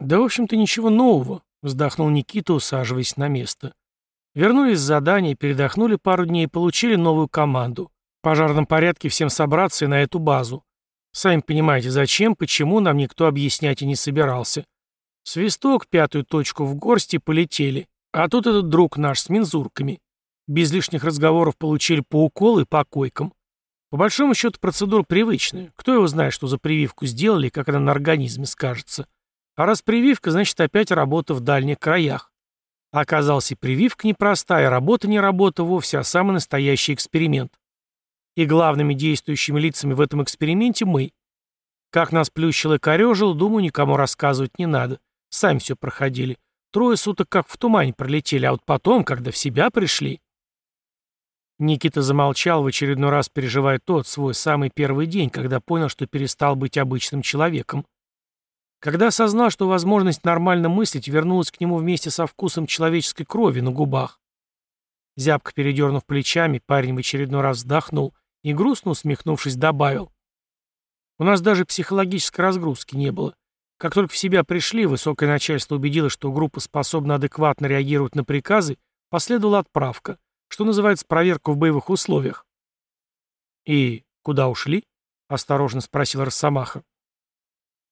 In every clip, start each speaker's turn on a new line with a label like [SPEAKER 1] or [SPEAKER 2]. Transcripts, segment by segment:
[SPEAKER 1] Да, в общем-то, ничего нового, вздохнул Никита, усаживаясь на место. Вернулись с задания, передохнули пару дней и получили новую команду. В пожарном порядке всем собраться и на эту базу. Сами понимаете, зачем, почему, нам никто объяснять и не собирался. Свисток, пятую точку в горсти, полетели. А тут этот друг наш с мензурками. Без лишних разговоров получили по уколу и по койкам. По большому счету процедура привычная. Кто его знает, что за прививку сделали и как она на организме скажется. А раз прививка, значит опять работа в дальних краях. А оказалось и прививка непростая, работа не работа вовсе, а самый настоящий эксперимент. И главными действующими лицами в этом эксперименте мы. Как нас плющило и корежил, думаю, никому рассказывать не надо. Сами все проходили. Трое суток как в тумане пролетели, а вот потом, когда в себя пришли... Никита замолчал, в очередной раз переживая тот свой самый первый день, когда понял, что перестал быть обычным человеком. Когда осознал, что возможность нормально мыслить вернулась к нему вместе со вкусом человеческой крови на губах. Зябко передернув плечами, парень в очередной раз вздохнул и, грустно усмехнувшись, добавил. «У нас даже психологической разгрузки не было. Как только в себя пришли, высокое начальство убедилось, что группа способна адекватно реагировать на приказы, последовала отправка, что называется проверка в боевых условиях». «И куда ушли?» — осторожно спросил Росомаха.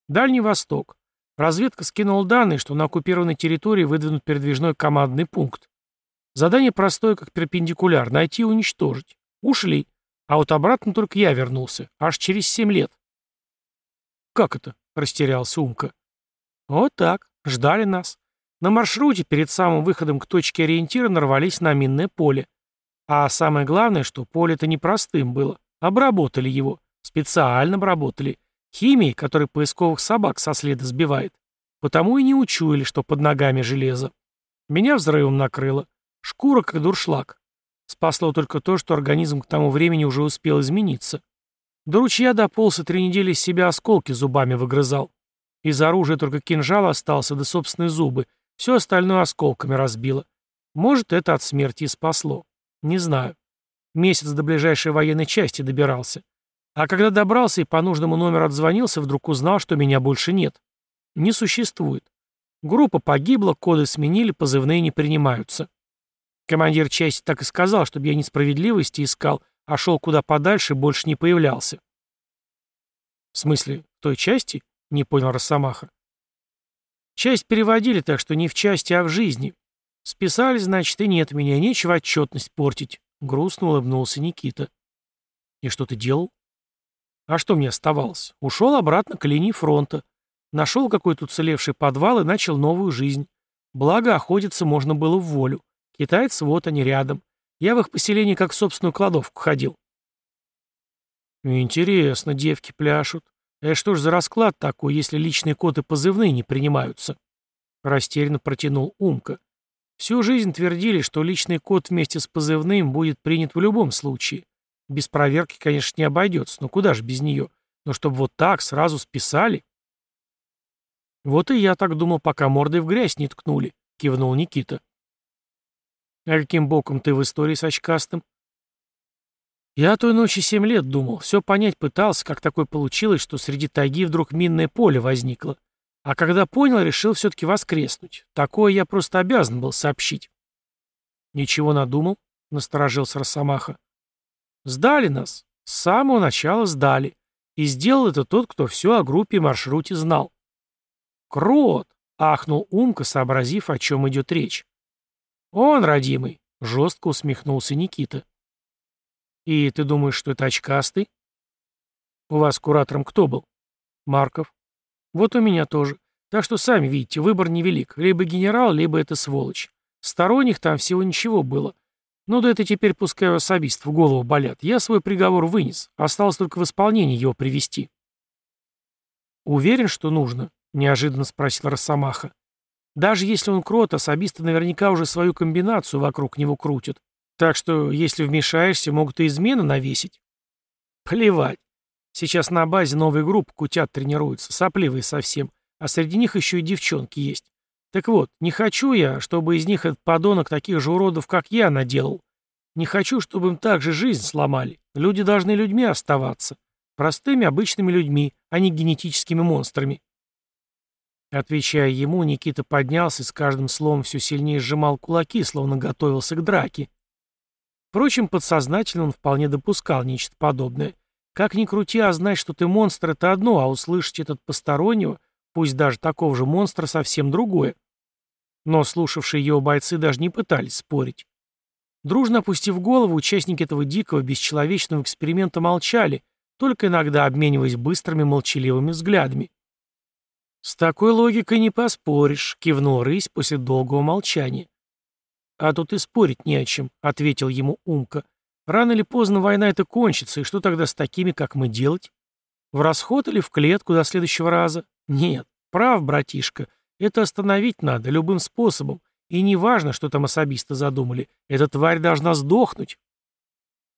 [SPEAKER 1] Дальний Восток. Разведка скинула данные, что на оккупированной территории выдвинут передвижной командный пункт. Задание простое, как перпендикуляр — найти и уничтожить. Ушли. А вот обратно только я вернулся. Аж через семь лет. «Как это?» — растерялся Умка. «Вот так. Ждали нас. На маршруте перед самым выходом к точке ориентира нарвались на минное поле. А самое главное, что поле-то непростым было. Обработали его. Специально обработали. Химией, которой поисковых собак со следа сбивает. Потому и не учуяли, что под ногами железо. Меня взрывом накрыло. Шкура как дуршлаг. Спасло только то, что организм к тому времени уже успел измениться. До ручья дополз и три недели из себя осколки зубами выгрызал. Из оружия только кинжал остался, да собственные зубы. Все остальное осколками разбило. Может, это от смерти и спасло. Не знаю. Месяц до ближайшей военной части добирался. А когда добрался и по нужному номеру отзвонился, вдруг узнал, что меня больше нет. Не существует. Группа погибла, коды сменили, позывные не принимаются. Командир части так и сказал, чтобы я несправедливости искал, а шел куда подальше и больше не появлялся. В смысле, той части? Не понял Росомаха. Часть переводили, так что не в части, а в жизни. Списали, значит, и нет меня, нечего отчетность портить. Грустно улыбнулся Никита. И что ты делал? А что мне оставалось? Ушел обратно к линии фронта. Нашел какой-то уцелевший подвал и начал новую жизнь. Благо, охотиться можно было в волю. Китайцы вот они рядом. Я в их поселении как в собственную кладовку ходил. Интересно, девки пляшут. А что ж за расклад такой, если личные коды позывные не принимаются? Растерянно протянул Умка. Всю жизнь твердили, что личный код вместе с позывным будет принят в любом случае. Без проверки, конечно, не обойдется, но куда же без нее? Но чтобы вот так сразу списали? Вот и я так думал, пока мордой в грязь не ткнули, кивнул Никита. А каким боком ты в истории с очкастым? Я той ночи семь лет думал, все понять пытался, как такое получилось, что среди тайги вдруг минное поле возникло. А когда понял, решил все-таки воскреснуть. Такое я просто обязан был сообщить. Ничего надумал? Насторожился Росомаха. Сдали нас. С самого начала сдали. И сделал это тот, кто все о группе и маршруте знал. «Крот!» — ахнул Умка, сообразив, о чем идет речь. «Он, родимый!» — жестко усмехнулся Никита. «И ты думаешь, что это очкастый?» «У вас куратором кто был?» «Марков». «Вот у меня тоже. Так что сами видите, выбор невелик. Либо генерал, либо это сволочь. Сторонних там всего ничего было. Ну да это теперь пускай особист в голову болят. Я свой приговор вынес. Осталось только в исполнение его привести. Уверен, что нужно? Неожиданно спросил Росомаха. Даже если он крот, особисты наверняка уже свою комбинацию вокруг него крутят. Так что, если вмешаешься, могут и измены навесить. Плевать. Сейчас на базе новой группы кутят тренируются, сопливые совсем, а среди них еще и девчонки есть. Так вот, не хочу я, чтобы из них этот подонок таких же уродов, как я, наделал. Не хочу, чтобы им так же жизнь сломали. Люди должны людьми оставаться. Простыми, обычными людьми, а не генетическими монстрами. Отвечая ему, Никита поднялся и с каждым словом все сильнее сжимал кулаки, словно готовился к драке. Впрочем, подсознательно он вполне допускал нечто подобное. Как ни крути, а знать, что ты монстр, это одно, а услышать этот постороннего, пусть даже такого же монстра, совсем другое. Но слушавшие его бойцы даже не пытались спорить. Дружно опустив голову, участники этого дикого, бесчеловечного эксперимента молчали, только иногда обмениваясь быстрыми молчаливыми взглядами. «С такой логикой не поспоришь», — кивнул рысь после долгого молчания. «А тут и спорить не о чем», — ответил ему Умка. «Рано или поздно война эта кончится, и что тогда с такими, как мы, делать? В расход или в клетку до следующего раза? Нет, прав, братишка, это остановить надо любым способом, и не важно, что там особисто задумали, эта тварь должна сдохнуть».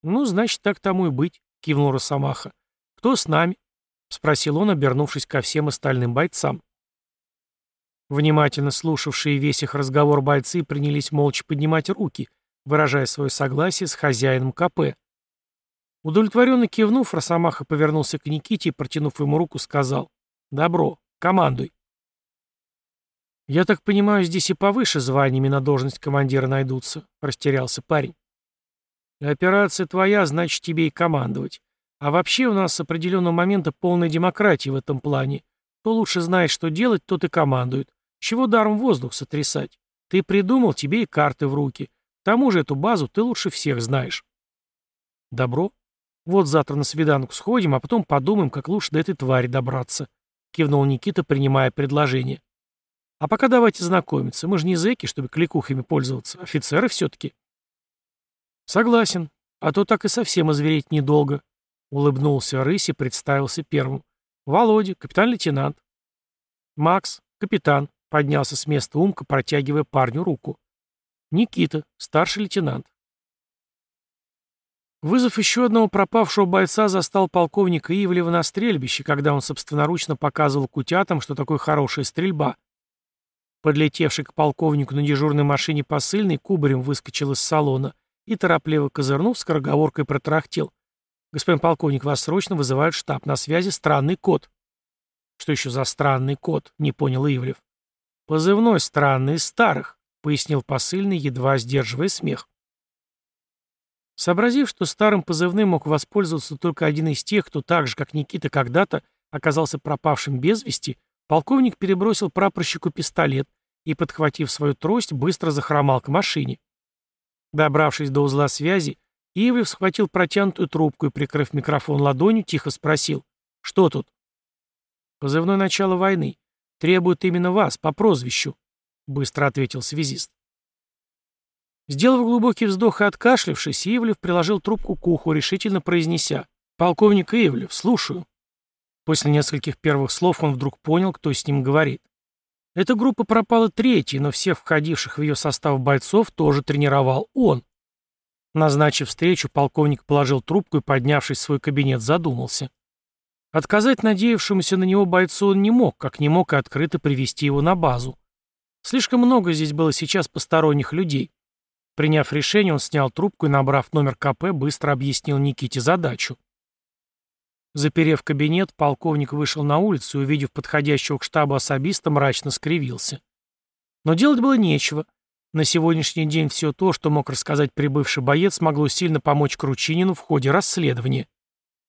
[SPEAKER 1] «Ну, значит, так тому и быть», — кивнул Росомаха. «Кто с нами?» — спросил он, обернувшись ко всем остальным бойцам. Внимательно слушавшие весь их разговор бойцы принялись молча поднимать руки, выражая свое согласие с хозяином КП. Удовлетворенно кивнув, Росомаха повернулся к Никите и, протянув ему руку, сказал «Добро, командуй». «Я так понимаю, здесь и повыше званиями на должность командира найдутся», — растерялся парень. «Операция твоя, значит, тебе и командовать. А вообще у нас с определенного момента полная демократия в этом плане. Кто лучше знает, что делать, тот и командует. Чего даром воздух сотрясать? Ты придумал, тебе и карты в руки. К тому же эту базу ты лучше всех знаешь. Добро. Вот завтра на свиданку сходим, а потом подумаем, как лучше до этой твари добраться. Кивнул Никита, принимая предложение. А пока давайте знакомиться. Мы же не зэки, чтобы кликухами пользоваться. Офицеры все-таки. Согласен. А то так и совсем озвереть недолго. Улыбнулся Рысь и представился первым. Володя, капитан-лейтенант. Макс, капитан. Поднялся с места Умка, протягивая парню руку. Никита, старший лейтенант. Вызов еще одного пропавшего бойца застал полковника Ивлева на стрельбище, когда он собственноручно показывал кутятам, что такое хорошая стрельба. Подлетевший к полковнику на дежурной машине посыльный кубарем выскочил из салона и, торопливо козырнув, скороговоркой протрахтел. «Господин полковник, вас срочно вызывают в штаб. На связи странный код». «Что еще за странный код?» — не понял Ивлев. «Позывной странный из старых», — пояснил посыльный, едва сдерживая смех. Сообразив, что старым позывным мог воспользоваться только один из тех, кто так же, как Никита когда-то, оказался пропавшим без вести, полковник перебросил прапорщику пистолет и, подхватив свою трость, быстро захромал к машине. Добравшись до узла связи, Ивлев схватил протянутую трубку и, прикрыв микрофон ладонью, тихо спросил «Что тут?» «Позывной начало войны. Требуют именно вас, по прозвищу», — быстро ответил связист. Сделав глубокий вздох и откашлившись, Ивлев приложил трубку к уху, решительно произнеся «Полковник Ивлев, слушаю». После нескольких первых слов он вдруг понял, кто с ним говорит. Эта группа пропала третьей, но всех входивших в ее состав бойцов тоже тренировал он. Назначив встречу, полковник положил трубку и, поднявшись в свой кабинет, задумался. Отказать надеявшемуся на него бойцу он не мог, как не мог и открыто привести его на базу. Слишком много здесь было сейчас посторонних людей. Приняв решение, он снял трубку и, набрав номер КП, быстро объяснил Никите задачу. Заперев кабинет, полковник вышел на улицу и, увидев подходящего к штабу особиста, мрачно скривился. Но делать было нечего. На сегодняшний день все то, что мог рассказать прибывший боец, могло сильно помочь Кручинину в ходе расследования.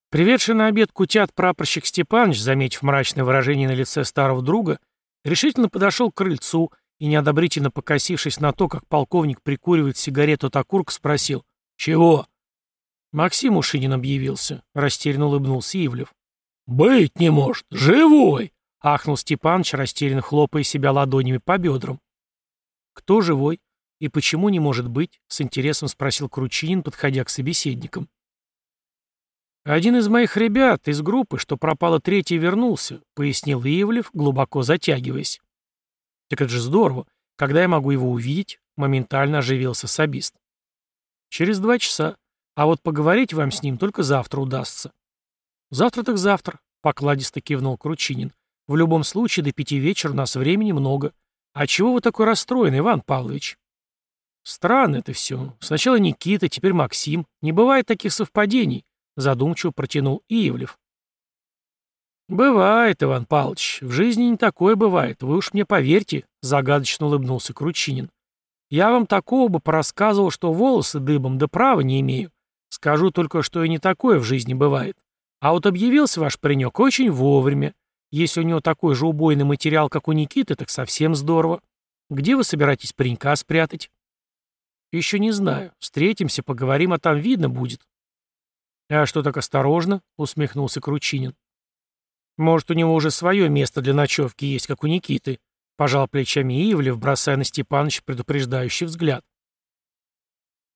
[SPEAKER 1] Приведший на обед кутят прапорщик Степанович, заметив мрачное выражение на лице старого друга, решительно подошел к крыльцу и, неодобрительно покосившись на то, как полковник прикуривает сигарету от окурка, спросил «Чего?» Максим Ушинин объявился, растерянно улыбнулся Ивлев. «Быть не может! Живой!» — ахнул Степанович, растерянно хлопая себя ладонями по бедрам. «Кто живой? И почему не может быть?» — с интересом спросил Кручинин, подходя к собеседникам. «Один из моих ребят из группы, что пропало третий, вернулся», — пояснил Ивлев, глубоко затягиваясь. «Так это же здорово. Когда я могу его увидеть?» — моментально оживился сабист. «Через два часа. А вот поговорить вам с ним только завтра удастся». «Завтра так завтра», — покладисто кивнул Кручинин. «В любом случае до пяти вечера у нас времени много. А чего вы такой расстроенный, Иван Павлович?» «Странно это все. Сначала Никита, теперь Максим. Не бывает таких совпадений», Задумчиво протянул Иевлев. «Бывает, Иван Павлович. В жизни не такое бывает. Вы уж мне поверьте», — загадочно улыбнулся Кручинин. «Я вам такого бы порассказывал, что волосы дыбом, да права не имею. Скажу только, что и не такое в жизни бывает. А вот объявился ваш паренек очень вовремя. Если у него такой же убойный материал, как у Никиты, так совсем здорово. Где вы собираетесь паренька спрятать?» «Еще не знаю. Встретимся, поговорим, а там видно будет». «А что так осторожно?» — усмехнулся Кручинин. Может, у него уже свое место для ночевки есть, как у Никиты. Пожал плечами Ивлев, бросая на Степановича предупреждающий взгляд.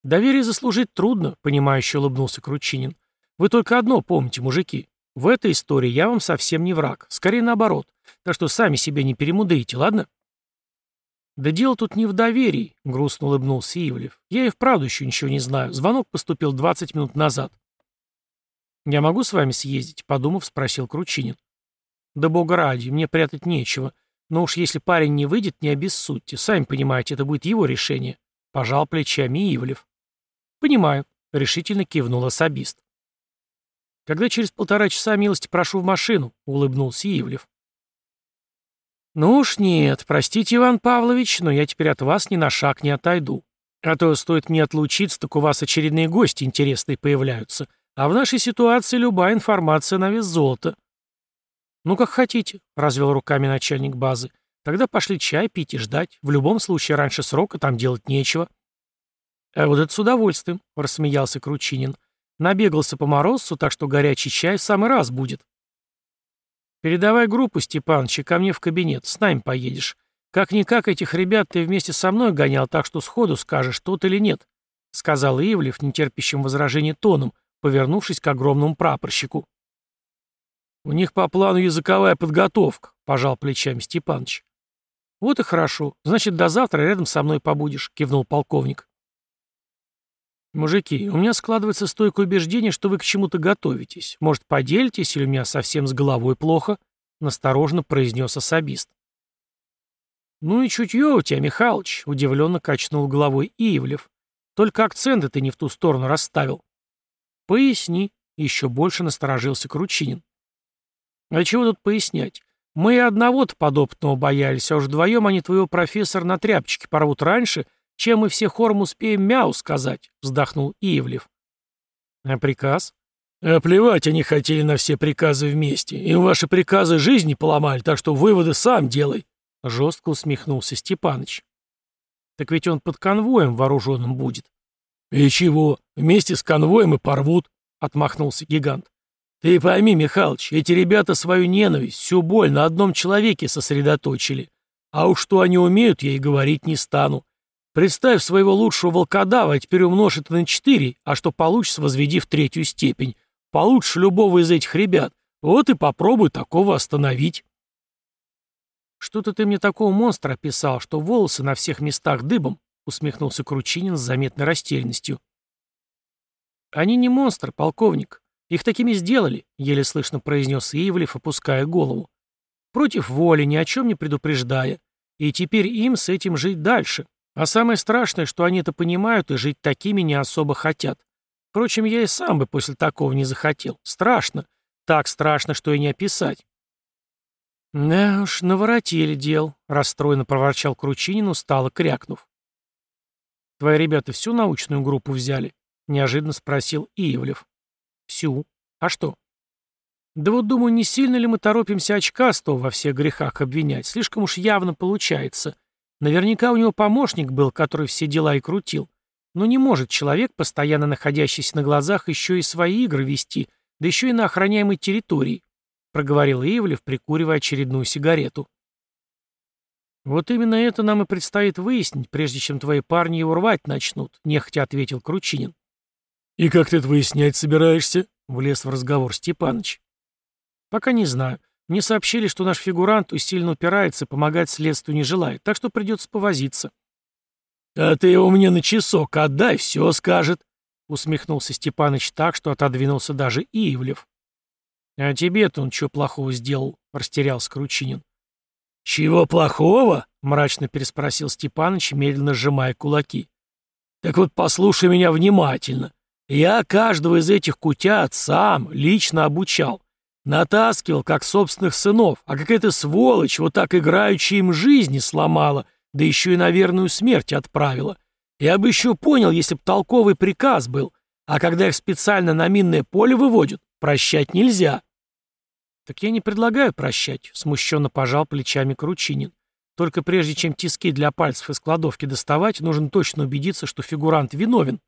[SPEAKER 1] Доверие заслужить трудно, понимающе улыбнулся Кручинин. Вы только одно помните, мужики. В этой истории я вам совсем не враг. Скорее наоборот. Так что сами себе не перемудрите, ладно? «Да дело тут не в доверии», — грустно улыбнулся Ивлев. «Я и вправду еще ничего не знаю. Звонок поступил 20 минут назад». «Я могу с вами съездить?» — подумав, спросил Кручинин. Да бога ради, мне прятать нечего. Но уж если парень не выйдет, не обессудьте. Сами понимаете, это будет его решение. Пожал плечами Ивлев. Понимаю, решительно кивнул особист. Когда через полтора часа милости прошу в машину, улыбнулся Ивлев. «Ну уж нет, простите, Иван Павлович, но я теперь от вас ни на шаг не отойду. А то стоит мне отлучиться, так у вас очередные гости интересные появляются. А в нашей ситуации любая информация на вес золота. «Ну, как хотите», — развел руками начальник базы. «Тогда пошли чай пить и ждать. В любом случае, раньше срока там делать нечего». «А вот это с удовольствием», — рассмеялся Кручинин. «Набегался по морозцу, так что горячий чай в самый раз будет». «Передавай группу, Степаныч, ко мне в кабинет. С нами поедешь. Как-никак этих ребят ты вместе со мной гонял, так что сходу скажешь, тот или нет», — сказал Ивлев нетерпящим возражения тоном, повернувшись к огромному прапорщику. «У них по плану языковая подготовка», — пожал плечами Степаныч. «Вот и хорошо. Значит, до завтра рядом со мной побудешь», — кивнул полковник. «Мужики, у меня складывается стойкое убеждение, что вы к чему-то готовитесь. Может, поделитесь, или у меня совсем с головой плохо?» — настороженно произнес особист. «Ну и чутье у тебя, Михалыч», — удивленно качнул головой Иевлев. «Только акценты ты не в ту сторону расставил». «Поясни», — еще больше насторожился Кручинин. А чего тут пояснять? Мы и одного-то подопытного боялись, а уж вдвоем они твоего профессора на тряпочке порвут раньше, чем мы все хором успеем мяу сказать, вздохнул Ивлев. А приказ? А плевать они хотели на все приказы вместе. Им ваши приказы жизни поломали, так что выводы сам делай. Жестко усмехнулся Степаныч. Так ведь он под конвоем вооруженным будет. И чего? Вместе с конвоем и порвут, отмахнулся гигант. Ты пойми, Михалыч, эти ребята свою ненависть, всю боль на одном человеке сосредоточили. А уж что они умеют, я и говорить не стану. Представь своего лучшего волкодава, а теперь умножь это на четыре, а что получится, возведи в третью степень. Получишь любого из этих ребят. Вот и попробуй такого остановить. Что-то ты мне такого монстра описал, что волосы на всех местах дыбом, усмехнулся Кручинин с заметной растерянностью. Они не монстр, полковник. «Их такими сделали», — еле слышно произнес Ивлев, опуская голову. «Против воли, ни о чем не предупреждая. И теперь им с этим жить дальше. А самое страшное, что они это понимают и жить такими не особо хотят. Впрочем, я и сам бы после такого не захотел. Страшно. Так страшно, что и не описать». «Да уж, наворотили дел», — расстроенно проворчал Кручинин, устало крякнув. «Твои ребята всю научную группу взяли?» — неожиданно спросил Иевлев. Всю. А что? Да вот думаю, не сильно ли мы торопимся очкастого во всех грехах обвинять? Слишком уж явно получается. Наверняка у него помощник был, который все дела и крутил. Но не может человек, постоянно находящийся на глазах, еще и свои игры вести, да еще и на охраняемой территории, проговорил Ивлев, прикуривая очередную сигарету. «Вот именно это нам и предстоит выяснить, прежде чем твои парни его рвать начнут», — нехотя ответил Кручинин. «И как ты это выяснять собираешься?» — влез в разговор Степаныч. «Пока не знаю. Мне сообщили, что наш фигурант усиленно упирается и помогать следствию не желает, так что придется повозиться». «А ты его мне на часок отдай, все скажет», — усмехнулся Степаныч так, что отодвинулся даже Иевлев. «А тебе-то он что плохого сделал?» — растерялся Кручинин. «Чего плохого?» — мрачно переспросил Степаныч, медленно сжимая кулаки. «Так вот послушай меня внимательно. Я каждого из этих кутят сам лично обучал. Натаскивал, как собственных сынов, а какая-то сволочь вот так играючи им жизни сломала, да еще и на верную смерть отправила. Я бы еще понял, если б толковый приказ был, а когда их специально на минное поле выводят, прощать нельзя. Так я не предлагаю прощать, смущенно пожал плечами Кручинин. Только прежде чем тиски для пальцев из кладовки доставать, нужно точно убедиться, что фигурант виновен.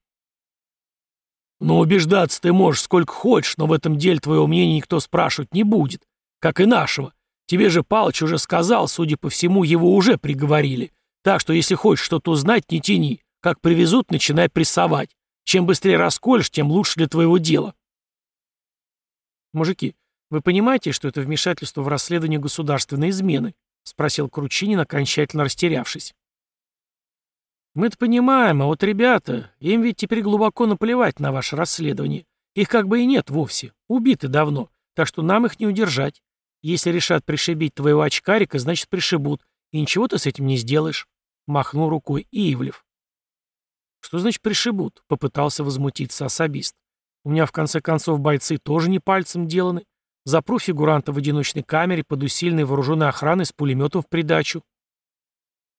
[SPEAKER 1] «Ну, убеждаться ты можешь сколько хочешь, но в этом деле твоего мнения никто спрашивать не будет. Как и нашего. Тебе же Палыч уже сказал, судя по всему, его уже приговорили. Так что, если хочешь что-то узнать, не тяни. Как привезут, начинай прессовать. Чем быстрее расколешь, тем лучше для твоего дела». «Мужики, вы понимаете, что это вмешательство в расследование государственной измены?» — спросил Кручинин, окончательно растерявшись. «Мы-то понимаем, а вот ребята, им ведь теперь глубоко наплевать на ваше расследование. Их как бы и нет вовсе, убиты давно, так что нам их не удержать. Если решат пришибить твоего очкарика, значит пришибут, и ничего ты с этим не сделаешь», — махнул рукой Ивлев. «Что значит пришибут?» — попытался возмутиться особист. «У меня, в конце концов, бойцы тоже не пальцем деланы. Запру фигуранта в одиночной камере под усиленной вооруженной охраной с пулеметом в придачу.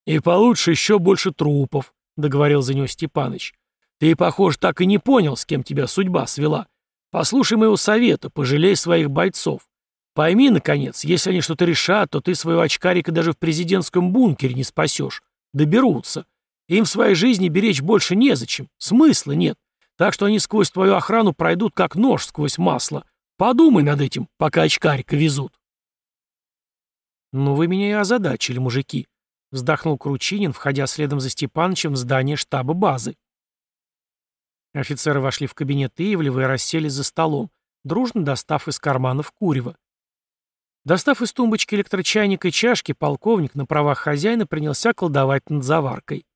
[SPEAKER 1] «И получше еще больше трупов», — договорил за него Степаныч. «Ты, похоже, так и не понял, с кем тебя судьба свела. Послушай моего совета, пожалей своих бойцов. Пойми, наконец, если они что-то решат, то ты своего очкарика даже в президентском бункере не спасешь. Доберутся. Им в своей жизни беречь больше незачем, смысла нет. Так что они сквозь твою охрану пройдут как нож сквозь масло. Подумай над этим, пока очкарика везут. «Ну вы меня и озадачили, мужики», — вздохнул Кручинин, входя следом за Степанычем в здание штаба базы. Офицеры вошли в кабинет Ивлева и расселись за столом, дружно достав из карманов курева. Достав из тумбочки электрочайник и чашки, полковник на правах хозяина принялся колдовать над заваркой.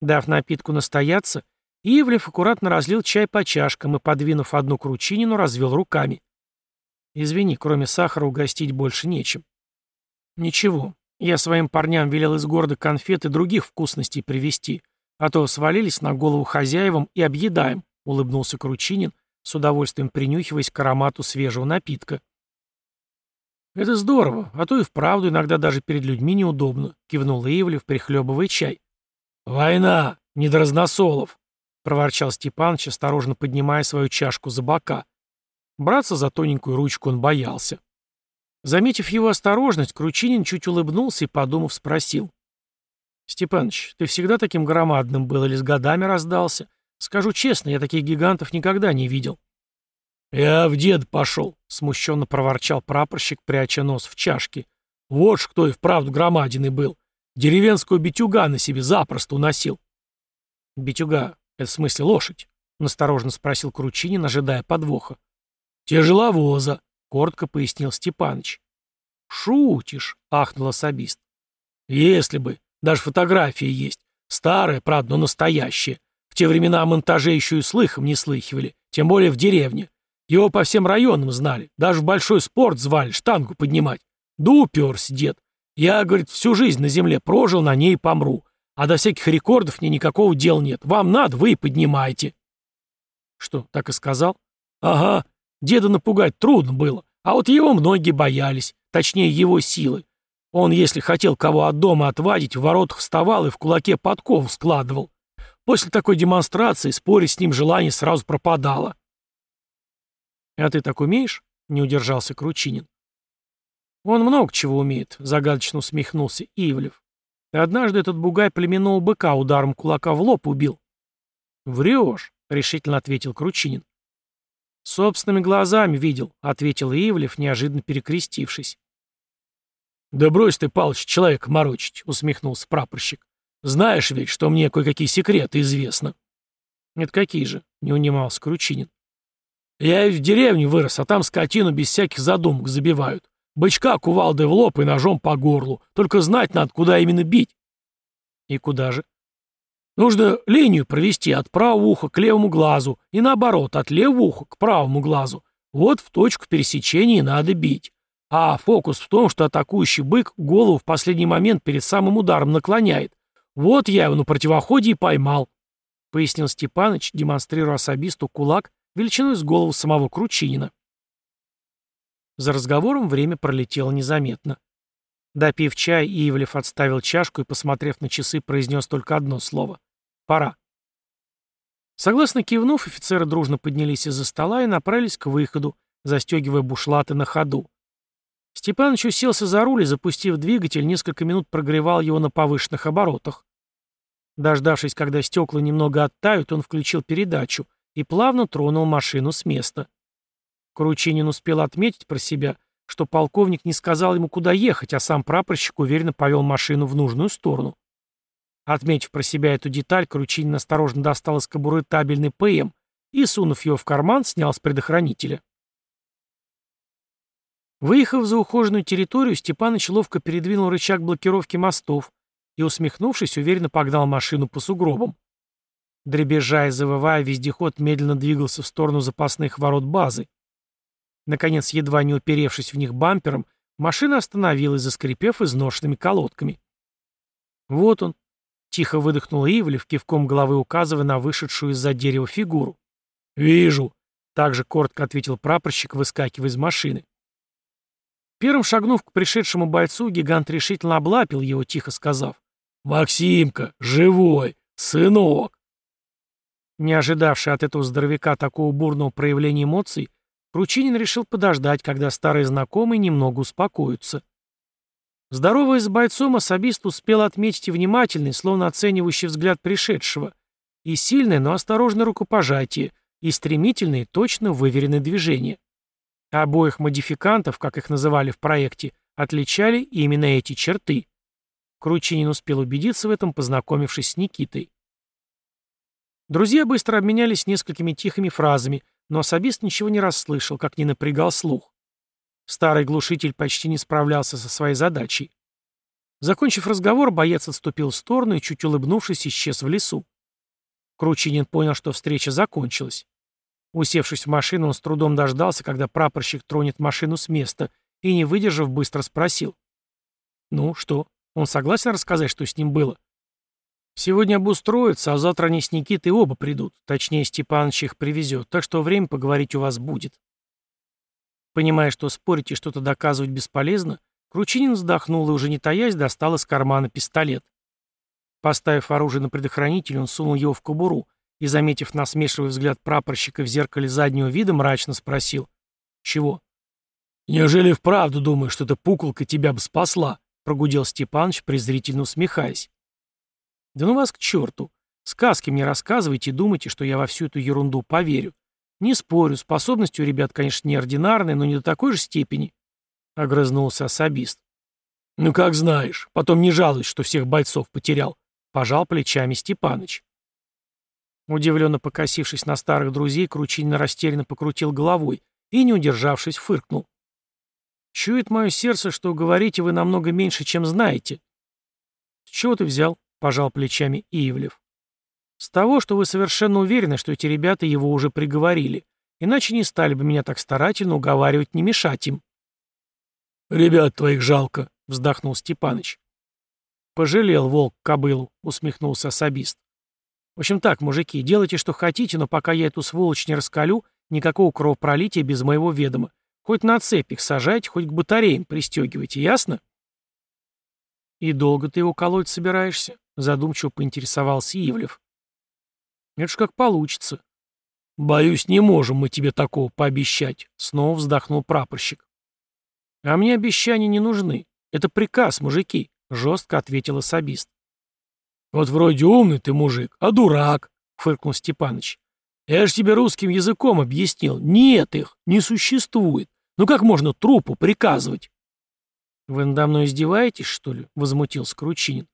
[SPEAKER 1] Дав напитку настояться, Ивлев аккуратно разлил чай по чашкам и, подвинув одну кручинину, развел руками. Извини, кроме сахара угостить больше нечем. Ничего, я своим парням велел из города конфеты других вкусностей привезти, а то свалились на голову хозяевам и объедаем, улыбнулся Кручинин, с удовольствием принюхиваясь к аромату свежего напитка. «Это здорово, а то и вправду иногда даже перед людьми неудобно», — кивнул Ивлев, прихлебывая чай. «Война! Не до разносолов!» — проворчал Степаныч, осторожно поднимая свою чашку за бока. Браться за тоненькую ручку он боялся. Заметив его осторожность, Кручинин чуть улыбнулся и, подумав, спросил. «Степаныч, ты всегда таким громадным был или с годами раздался? Скажу честно, я таких гигантов никогда не видел». «Я в дед пошел», — смущенно проворчал прапорщик, пряча нос в чашке. «Вот ж кто и вправду громадиный был. Деревенскую битюга на себе запросто уносил». «Битюга — это в смысле лошадь?» — насторожно спросил Кручинин, ожидая подвоха. «Тяжеловоза», — коротко пояснил Степаныч. «Шутишь», — ахнул особист. «Если бы. Даже фотографии есть. Старая, правда, но настоящая. В те времена о монтаже еще и слыхом не слыхивали, тем более в деревне. Его по всем районам знали. Даже в большой спорт звали, штангу поднимать. Да уперся дед. Я, говорит, всю жизнь на земле прожил, на ней помру. А до всяких рекордов мне никакого дела нет. Вам надо, вы и поднимаете. Что, так и сказал? Ага, Деда напугать трудно было, а вот его многие боялись, точнее его силы. Он, если хотел кого от дома отвадить, в воротах вставал и в кулаке подков складывал. После такой демонстрации спорить с ним желание сразу пропадало. «А ты так умеешь?» — не удержался Кручинин. «Он много чего умеет», — загадочно усмехнулся Ивлев. «И однажды этот бугай племенного быка ударом кулака в лоб убил». «Врешь», — решительно ответил Кручинин. «Собственными глазами видел», — ответил Ивлев, неожиданно перекрестившись. «Да брось ты, Палыч, человек морочить», — усмехнулся прапорщик. «Знаешь ведь, что мне кое-какие секреты известно». «Это какие же?» — не унимался Кручинин. «Я и в деревне вырос, а там скотину без всяких задумок забивают. Бычка кувалдой в лоб и ножом по горлу. Только знать надо, куда именно бить». «И куда же?» Нужно линию провести от правого уха к левому глазу и наоборот, от левого уха к правому глазу. Вот в точку пересечения надо бить. А фокус в том, что атакующий бык голову в последний момент перед самым ударом наклоняет. Вот я его на противоходе и поймал, — пояснил Степаныч, демонстрируя особисту кулак величиной с голову самого Кручинина. За разговором время пролетело незаметно. Допив чай, Ивлев отставил чашку и, посмотрев на часы, произнес только одно слово. «Пора». Согласно кивнув, офицеры дружно поднялись из-за стола и направились к выходу, застегивая бушлаты на ходу. Степаныч уселся за руль и, запустив двигатель, несколько минут прогревал его на повышенных оборотах. Дождавшись, когда стекла немного оттают, он включил передачу и плавно тронул машину с места. Кручинин успел отметить про себя, что полковник не сказал ему, куда ехать, а сам прапорщик уверенно повел машину в нужную сторону. Отметив про себя эту деталь, Кручинин осторожно достал из кобуры табельный ПМ и, сунув его в карман, снял с предохранителя. Выехав за ухоженную территорию, Степаныч ловко передвинул рычаг блокировки мостов и, усмехнувшись, уверенно погнал машину по сугробам. Дребезжая и завывая, вездеход медленно двигался в сторону запасных ворот базы. Наконец, едва не уперевшись в них бампером, машина остановилась, заскрипев изношенными колодками. «Вот он», — тихо выдохнул Ивлев, кивком головы указывая на вышедшую из-за дерева фигуру. «Вижу», — также коротко ответил прапорщик, выскакивая из машины. Первым шагнув к пришедшему бойцу, гигант решительно облапил его, тихо сказав. «Максимка, живой! Сынок!» Не ожидавший от этого здоровяка такого бурного проявления эмоций, Кручинин решил подождать, когда старые знакомые немного успокоятся. Здороваясь с бойцом, особист успел отметить внимательный, словно оценивающий взгляд пришедшего, и сильное, но осторожное рукопожатие, и стремительные, точно выверенные движения. Обоих модификантов, как их называли в проекте, отличали именно эти черты. Кручинин успел убедиться в этом, познакомившись с Никитой. Друзья быстро обменялись несколькими тихими фразами, но особист ничего не расслышал, как не напрягал слух. Старый глушитель почти не справлялся со своей задачей. Закончив разговор, боец отступил в сторону и, чуть улыбнувшись, исчез в лесу. Кручинин понял, что встреча закончилась. Усевшись в машину, он с трудом дождался, когда прапорщик тронет машину с места, и, не выдержав, быстро спросил. «Ну, что, он согласен рассказать, что с ним было?» «Сегодня обустроятся, а завтра они с Никитой оба придут. Точнее, Степаныч их привезет, так что время поговорить у вас будет». Понимая, что спорить и что-то доказывать бесполезно, Кручинин вздохнул и, уже не таясь, достал из кармана пистолет. Поставив оружие на предохранитель, он сунул его в кобуру, и, заметив насмешливый взгляд прапорщика в зеркале заднего вида, мрачно спросил. «Чего?» «Неужели вправду думаешь, что эта пуколка тебя бы спасла?» — прогудел Степаныч, презрительно усмехаясь. «Да ну вас к черту! Сказки мне рассказывайте и думайте, что я во всю эту ерунду поверю. Не спорю, способности у ребят, конечно, неординарные, но не до такой же степени», — огрызнулся особист. «Ну как знаешь, потом не жалуюсь, что всех бойцов потерял», — пожал плечами Степаныч. Удивленно покосившись на старых друзей, Кручинин растерянно покрутил головой и, не удержавшись, фыркнул. «Чует мое сердце, что говорите вы намного меньше, чем знаете». «С чего ты взял?» — пожал плечами Иевлев. «С того, что вы совершенно уверены, что эти ребята его уже приговорили, иначе не стали бы меня так старательно уговаривать не мешать им». «Ребят твоих жалко», — вздохнул Степаныч. «Пожалел волк кобылу», — усмехнулся особист. В общем так, мужики, делайте, что хотите, но пока я эту сволочь не раскалю, никакого кровопролития без моего ведома. Хоть на цепь их сажайте, хоть к батареям пристегивайте, ясно? И долго ты его колоть собираешься? Задумчиво поинтересовался Ивлев. Это ж как получится. Боюсь, не можем мы тебе такого пообещать, снова вздохнул прапорщик. А мне обещания не нужны. Это приказ, мужики, жестко ответил особист. «Вот вроде умный ты мужик, а дурак», — фыркнул Степаныч. «Я ж тебе русским языком объяснил. Нет их, не существует. Ну как можно трупу приказывать?» «Вы надо мной издеваетесь, что ли?» — возмутился Кручинин.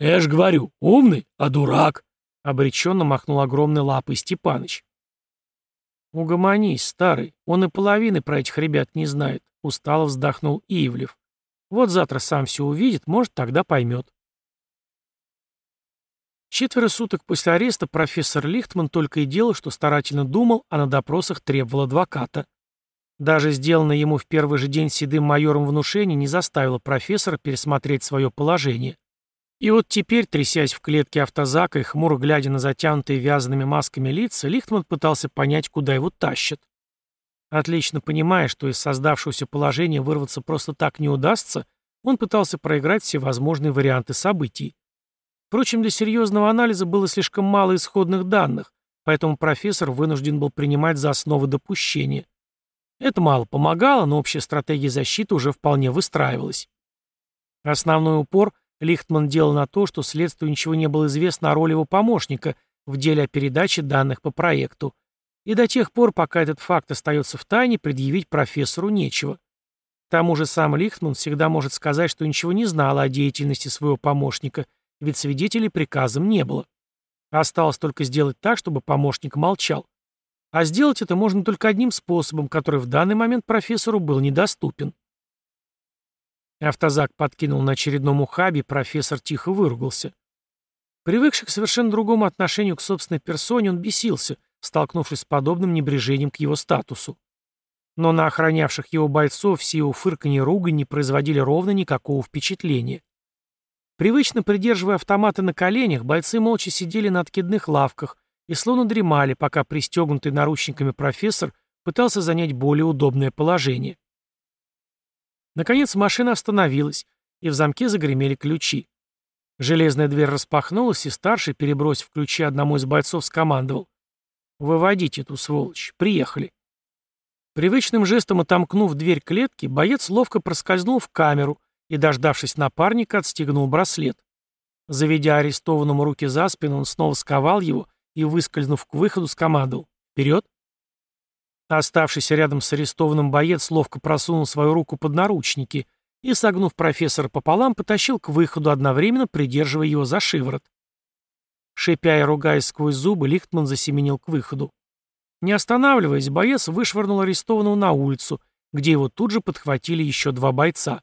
[SPEAKER 1] «Я ж говорю, умный, а дурак», — обреченно махнул огромной лапой Степаныч. «Угомонись, старый, он и половины про этих ребят не знает», — устало вздохнул Ивлев. «Вот завтра сам все увидит, может, тогда поймет». Четверо суток после ареста профессор Лихтман только и делал, что старательно думал, а на допросах требовал адвоката. Даже сделанное ему в первый же день седым майором внушение не заставило профессора пересмотреть свое положение. И вот теперь, трясясь в клетке автозака и хмуро глядя на затянутые вязаными масками лица, Лихтман пытался понять, куда его тащат. Отлично понимая, что из создавшегося положения вырваться просто так не удастся, он пытался проиграть все возможные варианты событий. Впрочем, для серьезного анализа было слишком мало исходных данных, поэтому профессор вынужден был принимать за основы допущения. Это мало помогало, но общая стратегия защиты уже вполне выстраивалась. Основной упор Лихтман делал на то, что следствию ничего не было известно о роли его помощника в деле о передаче данных по проекту, и до тех пор, пока этот факт остается в тайне, предъявить профессору нечего. К тому же сам Лихтман всегда может сказать, что ничего не знал о деятельности своего помощника, ведь свидетелей приказом не было. Осталось только сделать так, чтобы помощник молчал. А сделать это можно только одним способом, который в данный момент профессору был недоступен. Автозак подкинул на очередном ухабе, профессор тихо выругался. Привыкший к совершенно другому отношению к собственной персоне, он бесился, столкнувшись с подобным небрежением к его статусу. Но на охранявших его бойцов все его фырканье и ругань не производили ровно никакого впечатления. Привычно придерживая автоматы на коленях, бойцы молча сидели на откидных лавках, и словно дремали, пока пристегнутый наручниками профессор пытался занять более удобное положение. Наконец машина остановилась, и в замке загремели ключи. Железная дверь распахнулась, и старший, перебросив ключи одному из бойцов, скомандовал. «Выводите эту сволочь. Приехали». Привычным жестом отомкнув дверь клетки, боец ловко проскользнул в камеру и, дождавшись напарника, отстегнул браслет. Заведя арестованному руки за спину, он снова сковал его и, выскользнув к выходу, скомандовал «Вперед!». Оставшийся рядом с арестованным боец ловко просунул свою руку под наручники и, согнув профессора пополам, потащил к выходу, одновременно придерживая его за шиворот. Шипя и ругаясь сквозь зубы, Лихтман засеменил к выходу. Не останавливаясь, боец вышвырнул арестованного на улицу, где его тут же подхватили еще два бойца.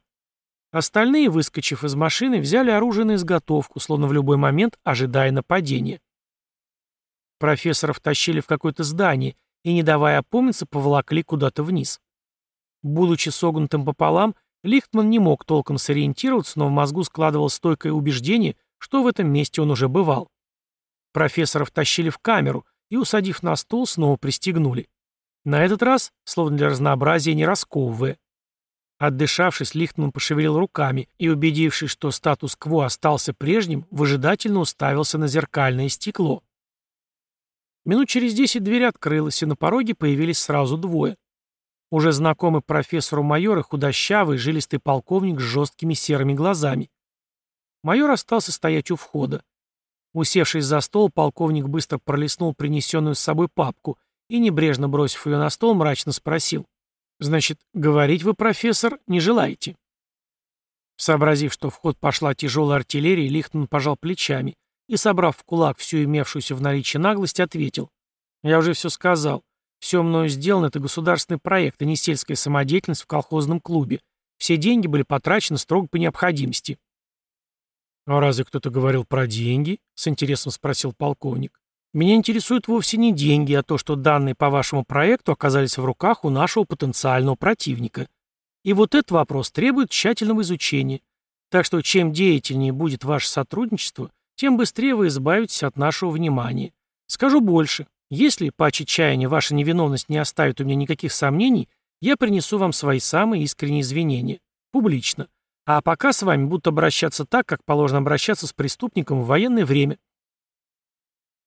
[SPEAKER 1] Остальные, выскочив из машины, взяли оружие на изготовку, словно в любой момент ожидая нападения. Профессора втащили в какое-то здание и, не давая опомниться, поволокли куда-то вниз. Будучи согнутым пополам, Лихтман не мог толком сориентироваться, но в мозгу складывалось стойкое убеждение, что в этом месте он уже бывал. Профессора втащили в камеру и, усадив на стул, снова пристегнули. На этот раз, словно для разнообразия, не расковывая. Отдышавшись, Лихтман пошевелил руками и, убедившись, что статус-кво остался прежним, выжидательно уставился на зеркальное стекло. Минут через десять дверь открылась, и на пороге появились сразу двое. Уже знакомый профессору майора худощавый, жилистый полковник с жесткими серыми глазами. Майор остался стоять у входа. Усевшись за стол, полковник быстро пролистнул принесенную с собой папку и, небрежно бросив ее на стол, мрачно спросил. «Значит, говорить вы, профессор, не желаете?» Сообразив, что в ход пошла тяжелая артиллерия, Лихтман пожал плечами и, собрав в кулак всю имевшуюся в наличии наглость, ответил. «Я уже все сказал. Все мною сделано — это государственный проект, а не сельская самодеятельность в колхозном клубе. Все деньги были потрачены строго по необходимости». «А разве кто-то говорил про деньги?» — с интересом спросил полковник. «Меня интересуют вовсе не деньги, а то, что данные по вашему проекту оказались в руках у нашего потенциального противника. И вот этот вопрос требует тщательного изучения. Так что чем деятельнее будет ваше сотрудничество, тем быстрее вы избавитесь от нашего внимания. Скажу больше. Если, по чаяния, ваша невиновность не оставит у меня никаких сомнений, я принесу вам свои самые искренние извинения. Публично. А пока с вами будут обращаться так, как положено обращаться с преступником в военное время.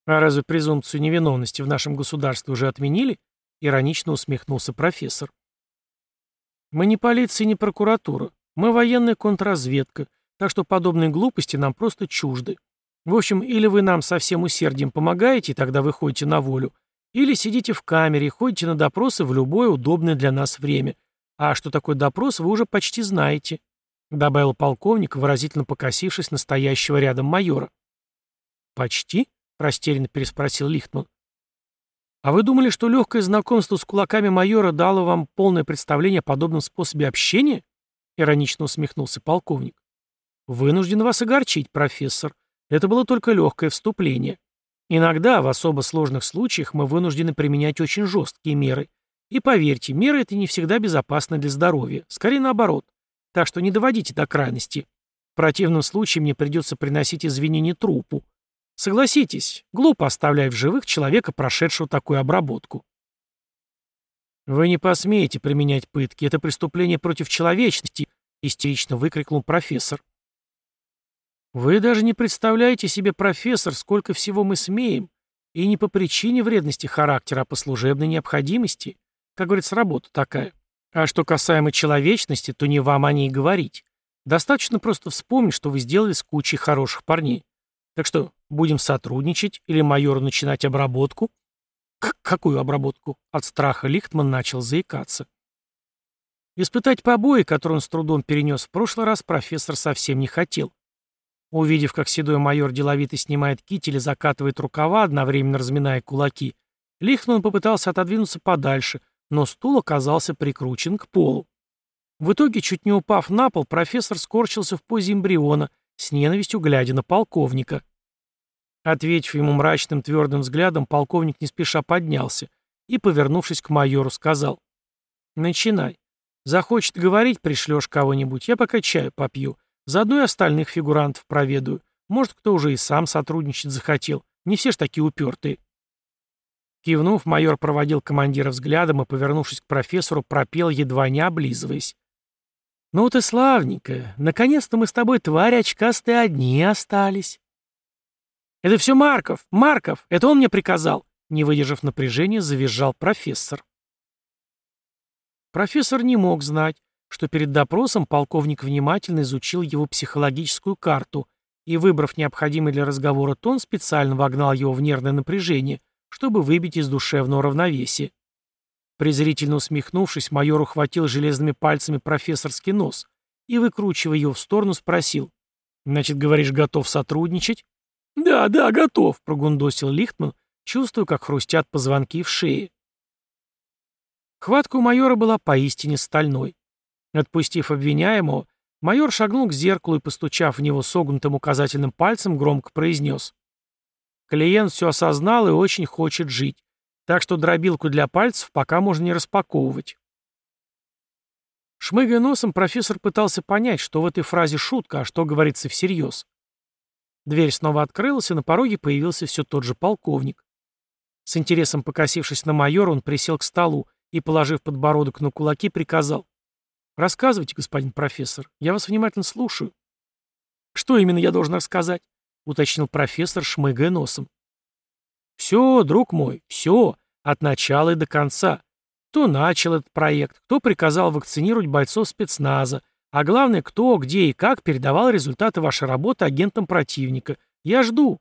[SPEAKER 1] А разве презумпцию невиновности в нашем государстве уже отменили? Иронично усмехнулся профессор. Мы не полиция не прокуратура. Мы военная контрразведка, так что подобные глупости нам просто чужды. В общем, или вы нам со всем усердием помогаете, и тогда выходите на волю, или сидите в камере и ходите на допросы в любое удобное для нас время. А что такое допрос, вы уже почти знаете», — добавил полковник, выразительно покосившись настоящего рядом майора. «Почти?» — растерянно переспросил Лихтман. «А вы думали, что легкое знакомство с кулаками майора дало вам полное представление о подобном способе общения?» — иронично усмехнулся полковник. «Вынужден вас огорчить, профессор. Это было только легкое вступление. Иногда, в особо сложных случаях, мы вынуждены применять очень жесткие меры. И поверьте, меры это не всегда безопасны для здоровья, скорее наоборот. Так что не доводите до крайности. В противном случае мне придется приносить извинения трупу. Согласитесь, глупо оставлять в живых человека, прошедшего такую обработку. «Вы не посмеете применять пытки. Это преступление против человечности», — истерично выкрикнул профессор. «Вы даже не представляете себе, профессор, сколько всего мы смеем. И не по причине вредности характера, а по служебной необходимости. Как говорится, работа такая. А что касаемо человечности, то не вам о ней говорить. Достаточно просто вспомнить, что вы сделали с кучей хороших парней. Так что, будем сотрудничать или майору начинать обработку?» К какую обработку? От страха Лихтман начал заикаться. Испытать побои, которые он с трудом перенес в прошлый раз, профессор совсем не хотел. Увидев, как седой майор деловито снимает китель и закатывает рукава, одновременно разминая кулаки, Лихтман попытался отодвинуться подальше, но стул оказался прикручен к полу. В итоге, чуть не упав на пол, профессор скорчился в позе эмбриона, с ненавистью глядя на полковника. Ответив ему мрачным твердым взглядом, полковник не спеша поднялся и, повернувшись к майору, сказал «Начинай. Захочет говорить, пришлешь кого-нибудь, я пока чаю попью. Заодно и остальных фигурантов проведаю. Может, кто уже и сам сотрудничать захотел. Не все ж такие упертые». Кивнув, майор проводил командира взглядом и, повернувшись к профессору, пропел, едва не облизываясь. «Ну ты славненькая. Наконец-то мы с тобой, твари очкастые, одни остались». «Это все Марков! Марков! Это он мне приказал!» Не выдержав напряжения, завизжал профессор. Профессор не мог знать, что перед допросом полковник внимательно изучил его психологическую карту и, выбрав необходимый для разговора тон, специально вогнал его в нервное напряжение, чтобы выбить из душевного равновесия. Презрительно усмехнувшись, майор ухватил железными пальцами профессорский нос и, выкручивая его в сторону, спросил. «Значит, говоришь, готов сотрудничать?» «Да, да, готов», — прогундосил Лихтман, чувствуя, как хрустят позвонки в шее. Хватка у майора была поистине стальной. Отпустив обвиняемого, майор шагнул к зеркалу и, постучав в него согнутым указательным пальцем, громко произнес. «Клиент все осознал и очень хочет жить, так что дробилку для пальцев пока можно не распаковывать». Шмыгая носом, профессор пытался понять, что в этой фразе шутка, а что говорится всерьез. Дверь снова открылась, и на пороге появился все тот же полковник. С интересом покосившись на майора, он присел к столу и, положив подбородок на кулаки, приказал. «Рассказывайте, господин профессор. Я вас внимательно слушаю». «Что именно я должен рассказать?» — уточнил профессор, шмыгая носом. «Все, друг мой, все, от начала и до конца. Кто начал этот проект, кто приказал вакцинировать бойцов спецназа, а главное, кто, где и как передавал результаты вашей работы агентам противника. Я жду.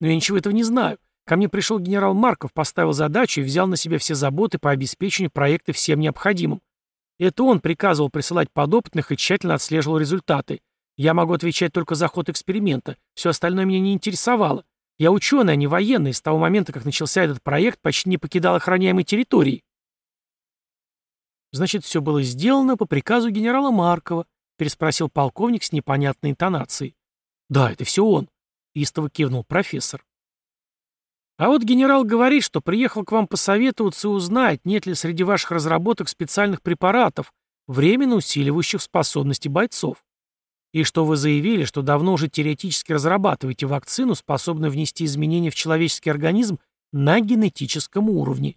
[SPEAKER 1] Но я ничего этого не знаю. Ко мне пришел генерал Марков, поставил задачу и взял на себя все заботы по обеспечению проекта всем необходимым. Это он приказывал присылать подопытных и тщательно отслеживал результаты. Я могу отвечать только за ход эксперимента. Все остальное меня не интересовало. Я ученый, а не военный. С того момента, как начался этот проект, почти не покидал охраняемой территории. Значит, все было сделано по приказу генерала Маркова, переспросил полковник с непонятной интонацией. Да, это все он, истово кивнул профессор. А вот генерал говорит, что приехал к вам посоветоваться и узнать, нет ли среди ваших разработок специальных препаратов, временно усиливающих способности бойцов. И что вы заявили, что давно уже теоретически разрабатываете вакцину, способную внести изменения в человеческий организм на генетическом уровне.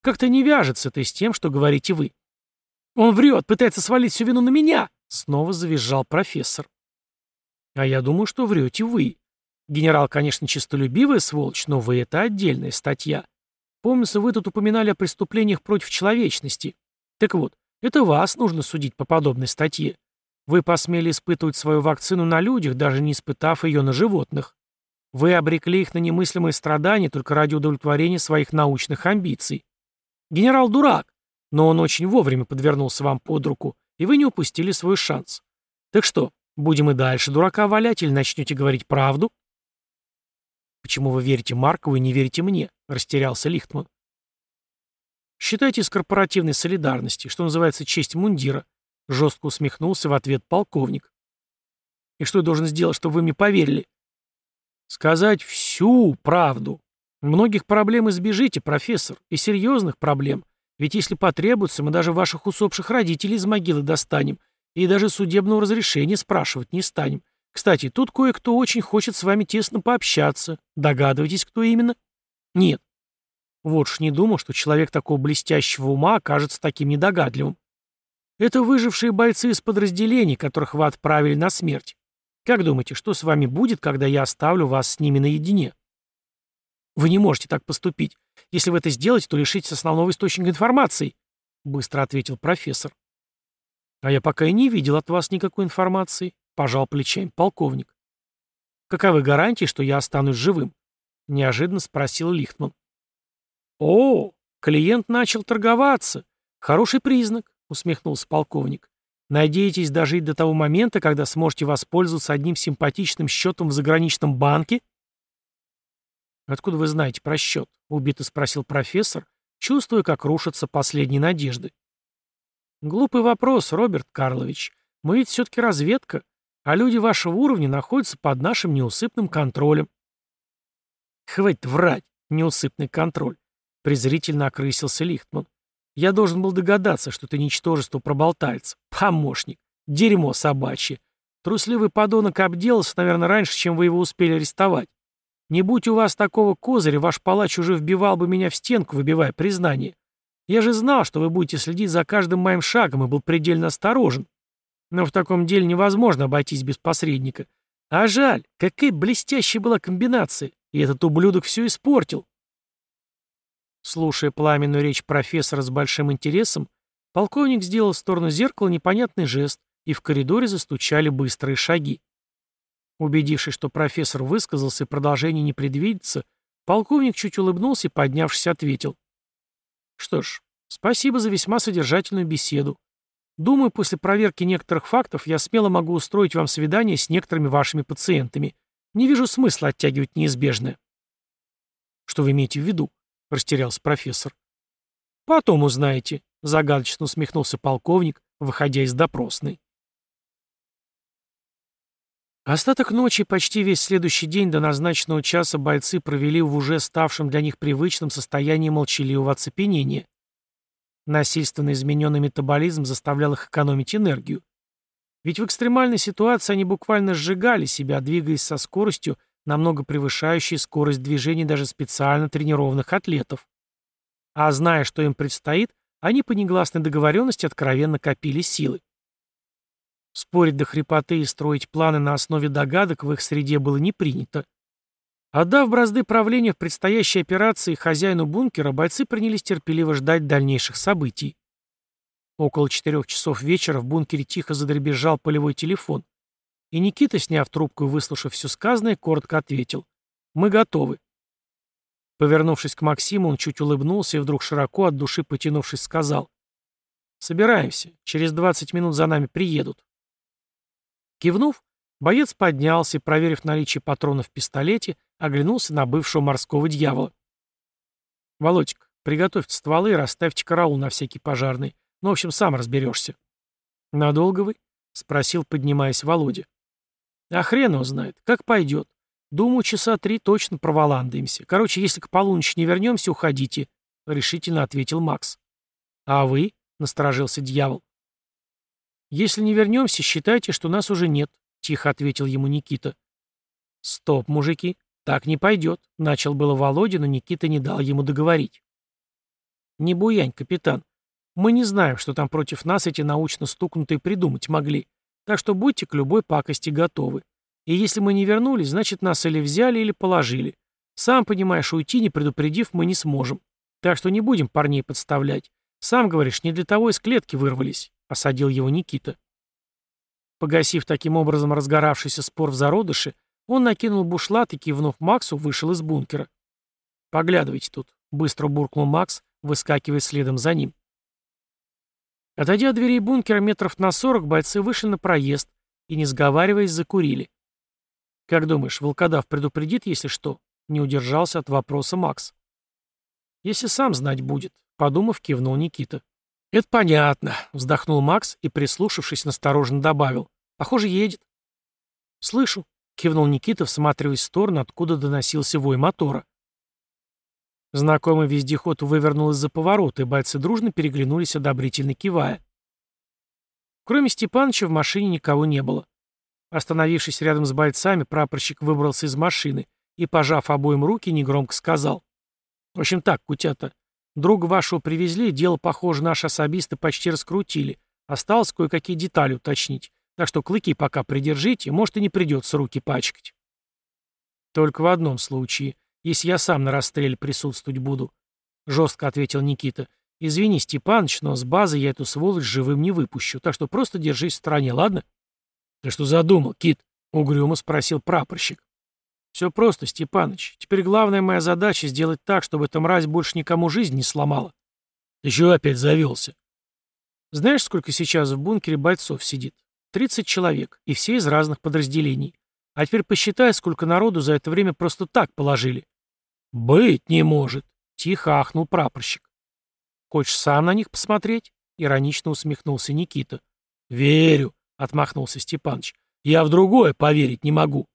[SPEAKER 1] Как-то не вяжется это с тем, что говорите вы. «Он врет, пытается свалить всю вину на меня!» Снова завизжал профессор. «А я думаю, что врете вы. Генерал, конечно, честолюбивая сволочь, но вы — это отдельная статья. Помнится, вы тут упоминали о преступлениях против человечности. Так вот, это вас нужно судить по подобной статье. Вы посмели испытывать свою вакцину на людях, даже не испытав ее на животных. Вы обрекли их на немыслимые страдания только ради удовлетворения своих научных амбиций. Генерал дурак, но он очень вовремя подвернулся вам под руку, и вы не упустили свой шанс. Так что, будем и дальше дурака валять или начнете говорить правду? Почему вы верите Маркову и не верите мне? Растерялся Лихтман. Считайте из корпоративной солидарности, что называется честь мундира. Жестко усмехнулся в ответ полковник. И что я должен сделать, чтобы вы мне поверили? Сказать всю правду. Многих проблем избежите, профессор, и серьезных проблем. Ведь если потребуется, мы даже ваших усопших родителей из могилы достанем и даже судебного разрешения спрашивать не станем. Кстати, тут кое-кто очень хочет с вами тесно пообщаться. Догадываетесь, кто именно? Нет. Вот ж не думал, что человек такого блестящего ума окажется таким недогадливым. Это выжившие бойцы из подразделений, которых вы отправили на смерть. Как думаете, что с вами будет, когда я оставлю вас с ними наедине? Вы не можете так поступить. Если вы это сделаете, то лишитесь основного источника информации, быстро ответил профессор. А я пока и не видел от вас никакой информации, пожал плечами полковник. Каковы гарантии, что я останусь живым? Неожиданно спросил Лихтман. О, клиент начал торговаться. Хороший признак, усмехнулся полковник. Надеетесь дожить до того момента, когда сможете воспользоваться одним симпатичным счетом в заграничном банке? «Откуда вы знаете про счет?» — убито спросил профессор, чувствуя, как рушатся последние надежды. «Глупый вопрос, Роберт Карлович. Мы ведь все-таки разведка, а люди вашего уровня находятся под нашим неусыпным контролем». «Хватит врать, неусыпный контроль», — презрительно окрысился Лихтман. Я должен был догадаться, что ты ничтожество проболтается. Помощник. Дерьмо собачье. Трусливый подонок обделался, наверное, раньше, чем вы его успели арестовать. Не будь у вас такого козыря, ваш палач уже вбивал бы меня в стенку, выбивая признание. Я же знал, что вы будете следить за каждым моим шагом и был предельно осторожен. Но в таком деле невозможно обойтись без посредника. А жаль, какая блестящая была комбинация. И этот ублюдок все испортил. Слушая пламенную речь профессора с большим интересом, полковник сделал в сторону зеркала непонятный жест, и в коридоре застучали быстрые шаги. Убедившись, что профессор высказался и продолжение не предвидится, полковник чуть улыбнулся и, поднявшись, ответил. «Что ж, спасибо за весьма содержательную беседу. Думаю, после проверки некоторых фактов я смело могу устроить вам свидание с некоторыми вашими пациентами. Не вижу смысла оттягивать неизбежное». «Что вы имеете в виду?» растерялся профессор. «Потом узнаете», — загадочно усмехнулся полковник, выходя из допросной. Остаток ночи и почти весь следующий день до назначенного часа бойцы провели в уже ставшем для них привычном состоянии молчаливого оцепенения. Насильственно измененный метаболизм заставлял их экономить энергию. Ведь в экстремальной ситуации они буквально сжигали себя, двигаясь со скоростью, намного превышающей скорость движения даже специально тренированных атлетов. А зная, что им предстоит, они по негласной договоренности откровенно копили силы. Спорить до хрипоты и строить планы на основе догадок в их среде было не принято. Отдав бразды правления в предстоящей операции хозяину бункера, бойцы принялись терпеливо ждать дальнейших событий. Около четырех часов вечера в бункере тихо задребезжал полевой телефон. И Никита, сняв трубку и выслушав все сказанное, коротко ответил. «Мы готовы». Повернувшись к Максиму, он чуть улыбнулся и вдруг широко от души потянувшись сказал. «Собираемся. Через 20 минут за нами приедут». Кивнув, боец поднялся и, проверив наличие патронов в пистолете, оглянулся на бывшего морского дьявола. «Володька, приготовьте стволы и расставьте караул на всякий пожарный. Ну, в общем, сам разберешься». «Надолго вы?» — спросил, поднимаясь Володя. А хрен его знает. Как пойдет. Думаю, часа три точно проволандаемся. Короче, если к полуночи не вернемся, уходите, — решительно ответил Макс. А вы? — насторожился дьявол. Если не вернемся, считайте, что нас уже нет, — тихо ответил ему Никита. Стоп, мужики, так не пойдет, — начал было Володя, но Никита не дал ему договорить. Не буянь, капитан. Мы не знаем, что там против нас эти научно стукнутые придумать могли. Так что будьте к любой пакости готовы. И если мы не вернулись, значит нас или взяли, или положили. Сам понимаешь, уйти, не предупредив, мы не сможем. Так что не будем парней подставлять. Сам говоришь, не для того из клетки вырвались, — осадил его Никита. Погасив таким образом разгоравшийся спор в зародыше, он накинул бушлат и, кивнув Максу, вышел из бункера. «Поглядывайте тут», — быстро буркнул Макс, выскакивая следом за ним. Отойдя от дверей бункера метров на сорок, бойцы вышли на проезд и, не сговариваясь, закурили. «Как думаешь, волкодав предупредит, если что?» — не удержался от вопроса Макс. «Если сам знать будет», — подумав, кивнул Никита. «Это понятно», — вздохнул Макс и, прислушавшись, настороженно добавил. «Похоже, едет». «Слышу», — кивнул Никита, всматриваясь в сторону, откуда доносился вой мотора. Знакомый вездеход вывернул из-за поворота, и бойцы дружно переглянулись, одобрительно кивая. Кроме Степаныча в машине никого не было. Остановившись рядом с бойцами, прапорщик выбрался из машины и, пожав обоим руки, негромко сказал. В общем так, кутята. Друга вашего привезли, дело, похоже, наши особисты почти раскрутили. Осталось кое-какие детали уточнить. Так что клыки пока придержите, может и не придется руки пачкать. Только в одном случае, если я сам на расстреле присутствовать буду. Жестко ответил Никита. Извини, Степаныч, но с базы я эту сволочь живым не выпущу, так что просто держись в стороне, ладно? Ты что задумал, Кит? Угрюмо спросил прапорщик. «Все просто, Степаныч. Теперь главная моя задача — сделать так, чтобы эта мразь больше никому жизнь не сломала». «Ты чего опять завелся?» «Знаешь, сколько сейчас в бункере бойцов сидит? Тридцать человек, и все из разных подразделений. А теперь посчитай, сколько народу за это время просто так положили». «Быть не может», — тихо ахнул прапорщик. «Хочешь сам на них посмотреть?» — иронично усмехнулся Никита. «Верю», — отмахнулся Степаныч. «Я в другое поверить не могу».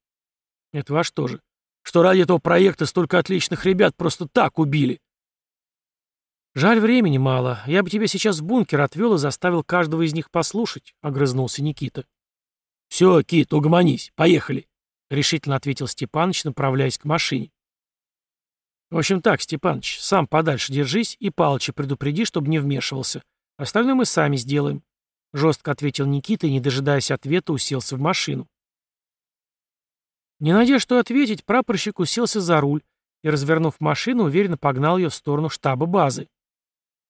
[SPEAKER 1] Это ваш тоже. Что ради этого проекта столько отличных ребят просто так убили. Жаль, времени мало. Я бы тебя сейчас в бункер отвел и заставил каждого из них послушать, — огрызнулся Никита. Все, Кит, угомонись, поехали, — решительно ответил Степаныч, направляясь к машине. В общем так, Степаныч, сам подальше держись и Палыча предупреди, чтобы не вмешивался. Остальное мы сами сделаем. Жестко ответил Никита и, не дожидаясь ответа, уселся в машину. Не найдя что ответить, прапорщик уселся за руль и, развернув машину, уверенно погнал ее в сторону штаба базы.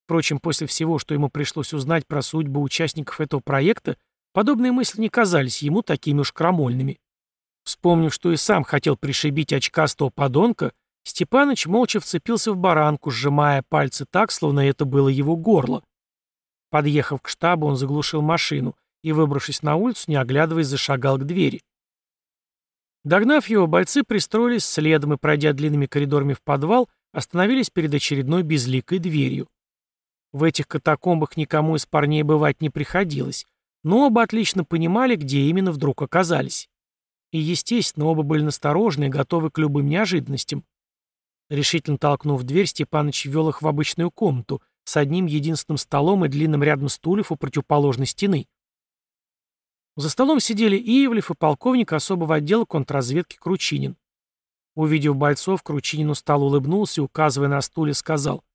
[SPEAKER 1] Впрочем, после всего, что ему пришлось узнать про судьбу участников этого проекта, подобные мысли не казались ему такими уж крамольными. Вспомнив, что и сам хотел пришибить очкастого подонка, Степаныч молча вцепился в баранку, сжимая пальцы так, словно это было его горло. Подъехав к штабу, он заглушил машину и, выбравшись на улицу, не оглядываясь, зашагал к двери. Догнав его, бойцы пристроились следом и, пройдя длинными коридорами в подвал, остановились перед очередной безликой дверью. В этих катакомбах никому из парней бывать не приходилось, но оба отлично понимали, где именно вдруг оказались. И, естественно, оба были насторожены и готовы к любым неожиданностям. Решительно толкнув дверь, Степаныч ввел их в обычную комнату с одним единственным столом и длинным рядом стульев у противоположной стены. За столом сидели Ивлев и полковник особого отдела контрразведки Кручинин. Увидев бойцов, Кручинин устало улыбнулся и, указывая на стуле, сказал.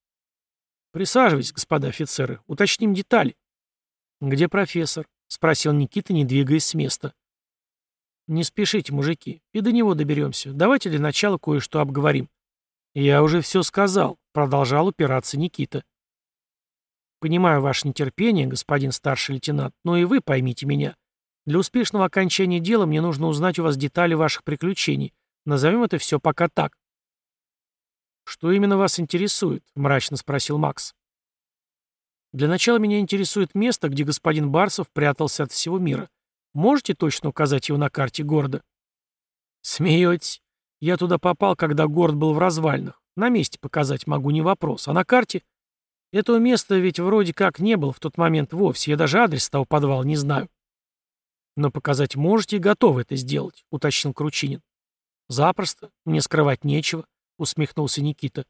[SPEAKER 1] «Присаживайтесь, господа офицеры, уточним детали». «Где профессор?» — спросил Никита, не двигаясь с места. «Не спешите, мужики, и до него доберемся. Давайте для начала кое-что обговорим». «Я уже все сказал», — продолжал упираться Никита. «Понимаю ваше нетерпение, господин старший лейтенант, но и вы поймите меня. Для успешного окончания дела мне нужно узнать у вас детали ваших приключений. Назовем это все пока так. «Что именно вас интересует?» — мрачно спросил Макс. «Для начала меня интересует место, где господин Барсов прятался от всего мира. Можете точно указать его на карте города?» «Смеетесь? Я туда попал, когда город был в развалинах. На месте показать могу, не вопрос. А на карте? Этого места ведь вроде как не было в тот момент вовсе. Я даже адрес того подвала не знаю». «Но показать можете и готовы это сделать», — уточнил Кручинин. «Запросто. Мне скрывать нечего», — усмехнулся Никита.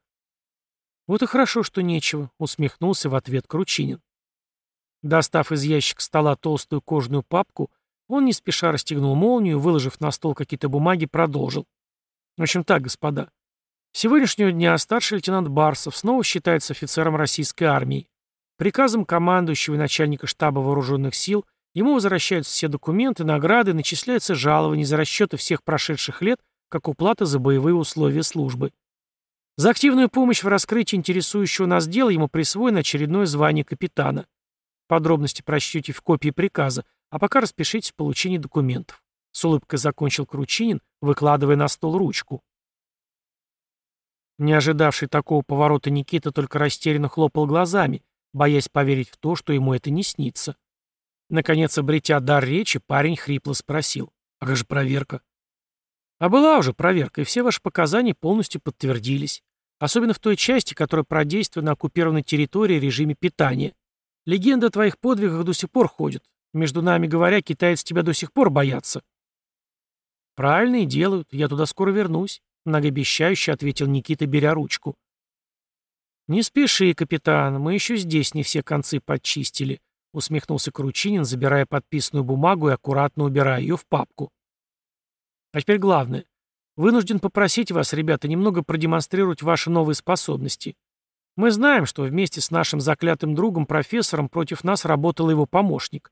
[SPEAKER 1] «Вот и хорошо, что нечего», — усмехнулся в ответ Кручинин. Достав из ящика стола толстую кожаную папку, он не спеша расстегнул молнию, выложив на стол какие-то бумаги, продолжил. В общем так, господа. С сегодняшнего дня старший лейтенант Барсов снова считается офицером российской армии. Приказом командующего и начальника штаба вооруженных сил Ему возвращаются все документы, награды, начисляются жалования за расчеты всех прошедших лет, как уплата за боевые условия службы. За активную помощь в раскрытии интересующего нас дела ему присвоено очередное звание капитана. Подробности прочтете в копии приказа, а пока распишитесь в получении документов. С улыбкой закончил Кручинин, выкладывая на стол ручку. Не ожидавший такого поворота Никита только растерянно хлопал глазами, боясь поверить в то, что ему это не снится. Наконец, обретя дар речи, парень хрипло спросил. «А как же проверка?» «А была уже проверка, и все ваши показания полностью подтвердились. Особенно в той части, которая про действие на оккупированной территории режиме питания. Легенда о твоих подвигах до сих пор ходит. Между нами говоря, китайцы тебя до сих пор боятся». «Правильно и делают. Я туда скоро вернусь», — многообещающе ответил Никита, беря ручку. «Не спеши, капитан, мы еще здесь не все концы подчистили», — усмехнулся Кручинин, забирая подписанную бумагу и аккуратно убирая ее в папку. А теперь главное. Вынужден попросить вас, ребята, немного продемонстрировать ваши новые способности. Мы знаем, что вместе с нашим заклятым другом, профессором, против нас работал его помощник.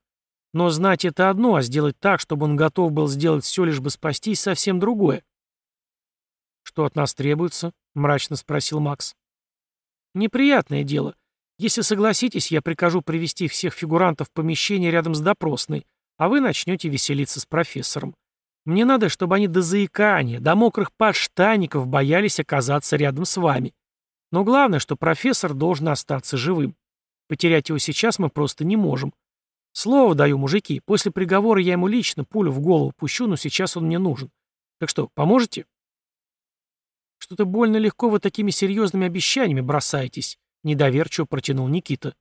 [SPEAKER 1] Но знать это одно, а сделать так, чтобы он готов был сделать все, лишь бы спастись, совсем другое. «Что от нас требуется?» — мрачно спросил Макс. «Неприятное дело. Если согласитесь, я прикажу привести всех фигурантов в помещение рядом с допросной, а вы начнете веселиться с профессором. Мне надо, чтобы они до заикания, до мокрых подштанников боялись оказаться рядом с вами. Но главное, что профессор должен остаться живым. Потерять его сейчас мы просто не можем. Слово даю, мужики, после приговора я ему лично пулю в голову пущу, но сейчас он мне нужен. Так что, поможете? Что-то больно легко вы такими серьезными обещаниями бросаетесь, недоверчиво протянул Никита.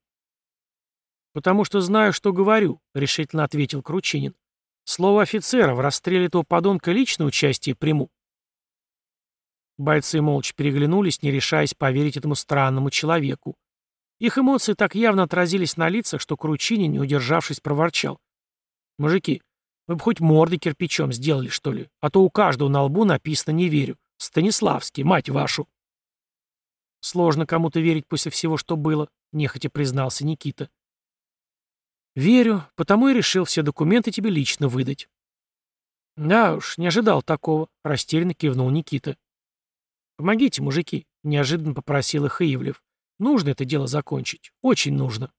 [SPEAKER 1] «Потому что знаю, что говорю», — решительно ответил Кручинин. «Слово офицера, в расстреле этого подонка личное участие приму». Бойцы молча переглянулись, не решаясь поверить этому странному человеку. Их эмоции так явно отразились на лицах, что Кручинин, не удержавшись, проворчал. «Мужики, вы бы хоть морды кирпичом сделали, что ли? А то у каждого на лбу написано «не верю». Станиславский, мать вашу!» «Сложно кому-то верить после всего, что было», — нехотя признался Никита. «Верю, потому и решил все документы тебе лично выдать». «Да уж, не ожидал такого», — растерянно кивнул Никита. «Помогите, мужики», — неожиданно попросил их Ивлев. «Нужно это дело закончить. Очень нужно».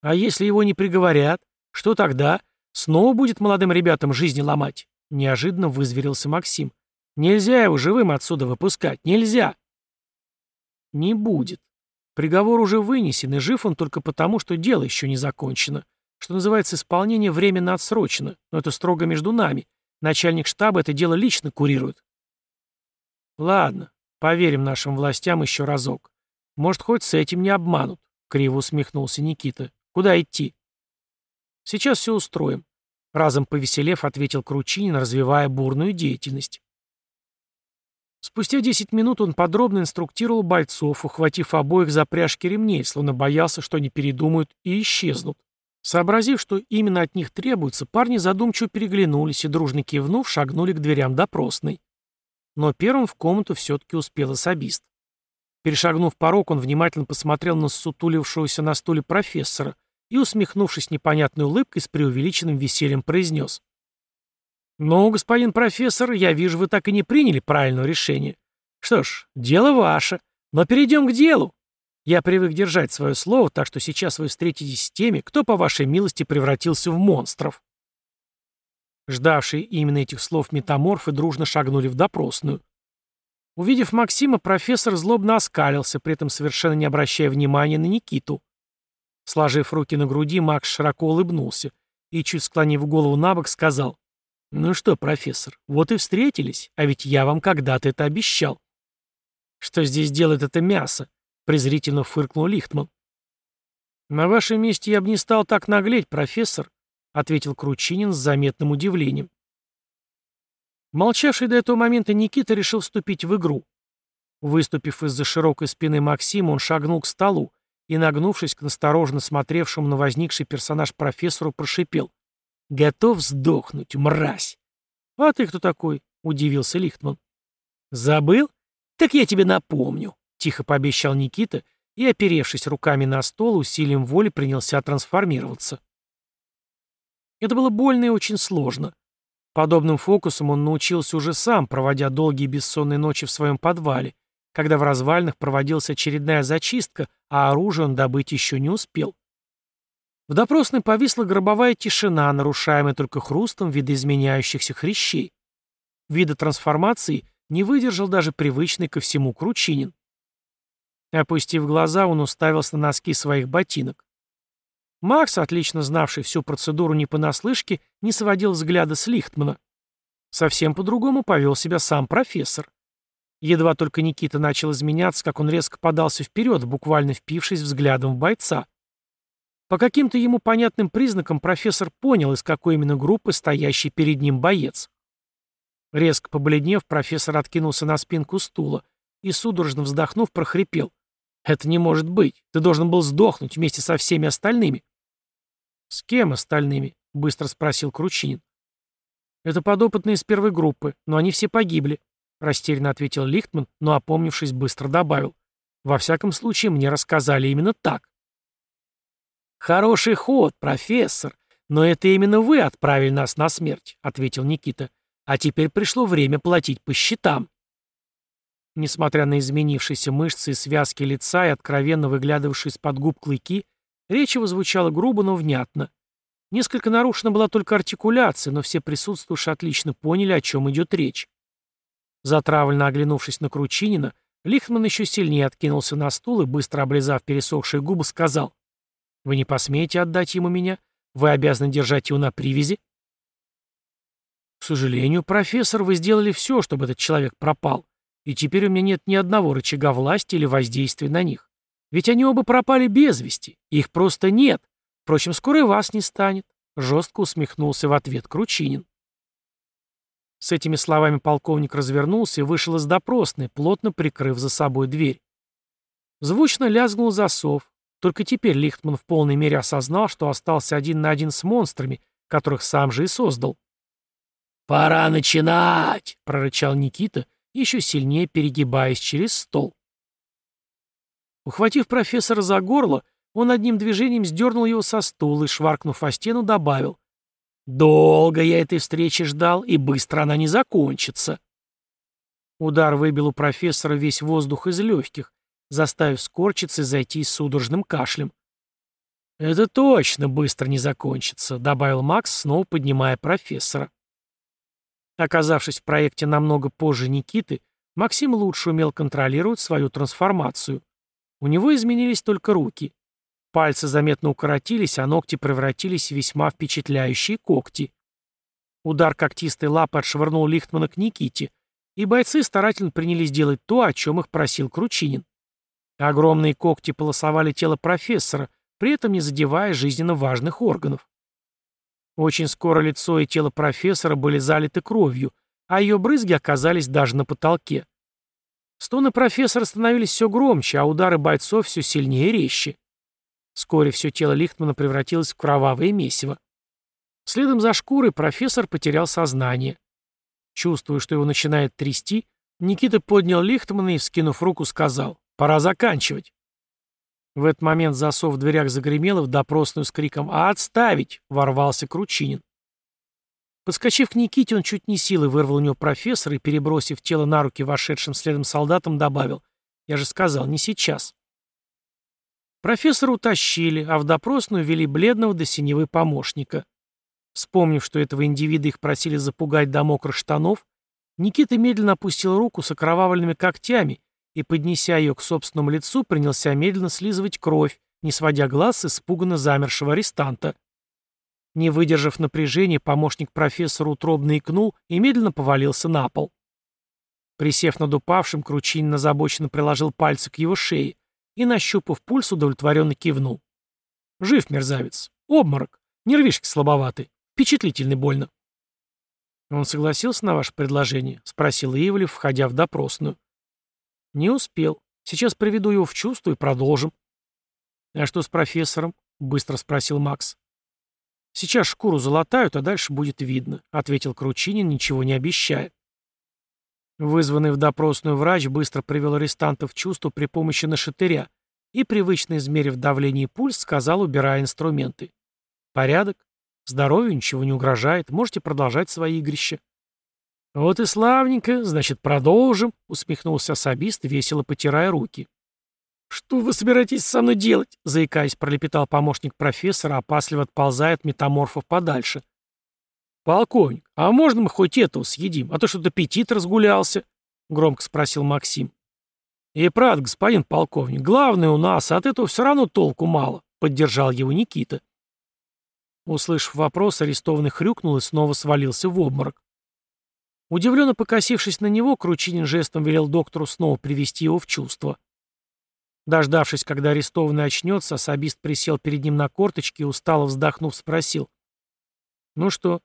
[SPEAKER 1] «А если его не приговорят, что тогда? Снова будет молодым ребятам жизни ломать?» Неожиданно вызверился Максим. «Нельзя его живым отсюда выпускать. Нельзя!» «Не будет. Приговор уже вынесен, и жив он только потому, что дело еще не закончено. Что называется, исполнение временно отсрочено, но это строго между нами. Начальник штаба это дело лично курирует. Ладно, поверим нашим властям еще разок. Может, хоть с этим не обманут, криво усмехнулся Никита. Куда идти? Сейчас все устроим. Разом повеселев, ответил Кручинин, развивая бурную деятельность. Спустя 10 минут он подробно инструктировал бойцов, ухватив обоих за пряжки ремней, словно боялся, что они передумают и исчезнут. Сообразив, что именно от них требуется, парни задумчиво переглянулись и, дружно кивнув, шагнули к дверям допросной. Но первым в комнату все-таки успел особист. Перешагнув порог, он внимательно посмотрел на сутулившегося на стуле профессора и, усмехнувшись непонятной улыбкой, с преувеличенным весельем произнес. «Ну, господин профессор, я вижу, вы так и не приняли правильного решения. Что ж, дело ваше. Но перейдем к делу. Я привык держать свое слово, так что сейчас вы встретитесь с теми, кто, по вашей милости, превратился в монстров». Ждавшие именно этих слов метаморфы дружно шагнули в допросную. Увидев Максима, профессор злобно оскалился, при этом совершенно не обращая внимания на Никиту. Сложив руки на груди, Макс широко улыбнулся и, чуть склонив голову на бок, сказал «Ну что, профессор, вот и встретились, а ведь я вам когда-то это обещал». «Что здесь делает это мясо?» — презрительно фыркнул Лихтман. «На вашем месте я бы не стал так наглеть, профессор», — ответил Кручинин с заметным удивлением. Молчавший до этого момента Никита решил вступить в игру. Выступив из-за широкой спины Максима, он шагнул к столу и, нагнувшись к настороженно смотревшему на возникший персонаж профессору, прошипел. Готов сдохнуть, мразь. А ты кто такой? Удивился Лихтман. Забыл? Так я тебе напомню. Тихо пообещал Никита и, оперевшись руками на стол, усилием воли принялся трансформироваться. Это было больно и очень сложно. Подобным фокусом он научился уже сам, проводя долгие бессонные ночи в своем подвале, когда в развалинах проводилась очередная зачистка, а оружие он добыть еще не успел. В допросной повисла гробовая тишина, нарушаемая только хрустом видоизменяющихся хрящей. Вида трансформации не выдержал даже привычный ко всему Кручинин. Опустив глаза, он уставился на носки своих ботинок. Макс, отлично знавший всю процедуру не понаслышке, не сводил взгляда с Лихтмана. Совсем по-другому повел себя сам профессор. Едва только Никита начал изменяться, как он резко подался вперед, буквально впившись взглядом в бойца. По каким-то ему понятным признакам профессор понял, из какой именно группы стоящий перед ним боец. Резко побледнев, профессор откинулся на спинку стула и, судорожно вздохнув, прохрипел. «Это не может быть. Ты должен был сдохнуть вместе со всеми остальными». «С кем остальными?» — быстро спросил Кручинин. Это подопытные из первой группы, но они все погибли», — растерянно ответил Лихтман, но, опомнившись, быстро добавил. «Во всяком случае, мне рассказали именно так». «Хороший ход, профессор, но это именно вы отправили нас на смерть», — ответил Никита. «А теперь пришло время платить по счетам». Несмотря на изменившиеся мышцы и связки лица и откровенно выглядывавшие из-под губ клыки, речь его звучала грубо, но внятно. Несколько нарушена была только артикуляция, но все присутствующие отлично поняли, о чем идет речь. Затравленно оглянувшись на Кручинина, Лихман еще сильнее откинулся на стул и, быстро облизав пересохшие губы, сказал, «Вы не посмеете отдать ему меня? Вы обязаны держать его на привязи?» «К сожалению, профессор, вы сделали все, чтобы этот человек пропал, и теперь у меня нет ни одного рычага власти или воздействия на них. Ведь они оба пропали без вести, их просто нет. Впрочем, скоро и вас не станет», — жестко усмехнулся в ответ Кручинин. С этими словами полковник развернулся и вышел из допросной, плотно прикрыв за собой дверь. Звучно лязгнул засов. Только теперь Лихтман в полной мере осознал, что остался один на один с монстрами, которых сам же и создал. «Пора начинать!» — прорычал Никита, еще сильнее перегибаясь через стол. Ухватив профессора за горло, он одним движением сдернул его со стула и, шваркнув о стену, добавил. «Долго я этой встречи ждал, и быстро она не закончится». Удар выбил у профессора весь воздух из легких, заставив скорчиться и зайти с судорожным кашлем. «Это точно быстро не закончится», — добавил Макс, снова поднимая профессора. Оказавшись в проекте намного позже Никиты, Максим лучше умел контролировать свою трансформацию. У него изменились только руки. Пальцы заметно укоротились, а ногти превратились в весьма впечатляющие когти. Удар когтистой лапы отшвырнул Лихтмана к Никите, и бойцы старательно принялись делать то, о чем их просил Кручинин. Огромные когти полосовали тело профессора, при этом не задевая жизненно важных органов. Очень скоро лицо и тело профессора были залиты кровью, а ее брызги оказались даже на потолке. Стоны профессора становились все громче, а удары бойцов все сильнее и резче. Вскоре все тело Лихтмана превратилось в кровавое месиво. Следом за шкурой профессор потерял сознание. Чувствуя, что его начинает трясти, Никита поднял Лихтмана и, вскинув руку, сказал «Пора заканчивать». В этот момент засов в дверях загремел и в допросную с криком «А отставить!» ворвался Кручинин. Подскочив к Никите, он чуть не силой вырвал у него профессора и, перебросив тело на руки вошедшим следом солдатам, добавил «Я же сказал, не сейчас». Профессора утащили, а в допросную вели бледного до синевы помощника. Вспомнив, что этого индивида их просили запугать до мокрых штанов, Никита медленно опустил руку с окровавленными когтями и, поднеся ее к собственному лицу, принялся медленно слизывать кровь, не сводя глаз с испуганно замершего арестанта. Не выдержав напряжения, помощник профессора утробно икнул и медленно повалился на пол. Присев над упавшим, Кручин озабоченно приложил пальцы к его шее, и, нащупав пульс, удовлетворенно кивнул. «Жив, мерзавец. Обморок. Нервишки слабоваты. Впечатлительный больно». «Он согласился на ваше предложение?» — спросил Ивлев, входя в допросную. «Не успел. Сейчас приведу его в чувство и продолжим». «А что с профессором?» — быстро спросил Макс. «Сейчас шкуру залатают, а дальше будет видно», — ответил Кручинин, ничего не обещая. Вызванный в допросную врач быстро привел арестанта в чувство при помощи нашатыря и, привычно измерив давление и пульс, сказал, убирая инструменты. «Порядок. Здоровью ничего не угрожает. Можете продолжать свои игрища». «Вот и славненько. Значит, продолжим», — усмехнулся особист, весело потирая руки. «Что вы собираетесь со мной делать?» — заикаясь, пролепетал помощник профессора, опасливо отползая от метаморфов подальше. «Полковник, а можно мы хоть этого съедим, а то что-то аппетит разгулялся?» — громко спросил Максим. «И правда, господин полковник, главное у нас, а от этого все равно толку мало», — поддержал его Никита. Услышав вопрос, арестованный хрюкнул и снова свалился в обморок. Удивленно покосившись на него, Кручинин жестом велел доктору снова привести его в чувство. Дождавшись, когда арестованный очнется, особист присел перед ним на корточки и, устало вздохнув, спросил. «Ну что,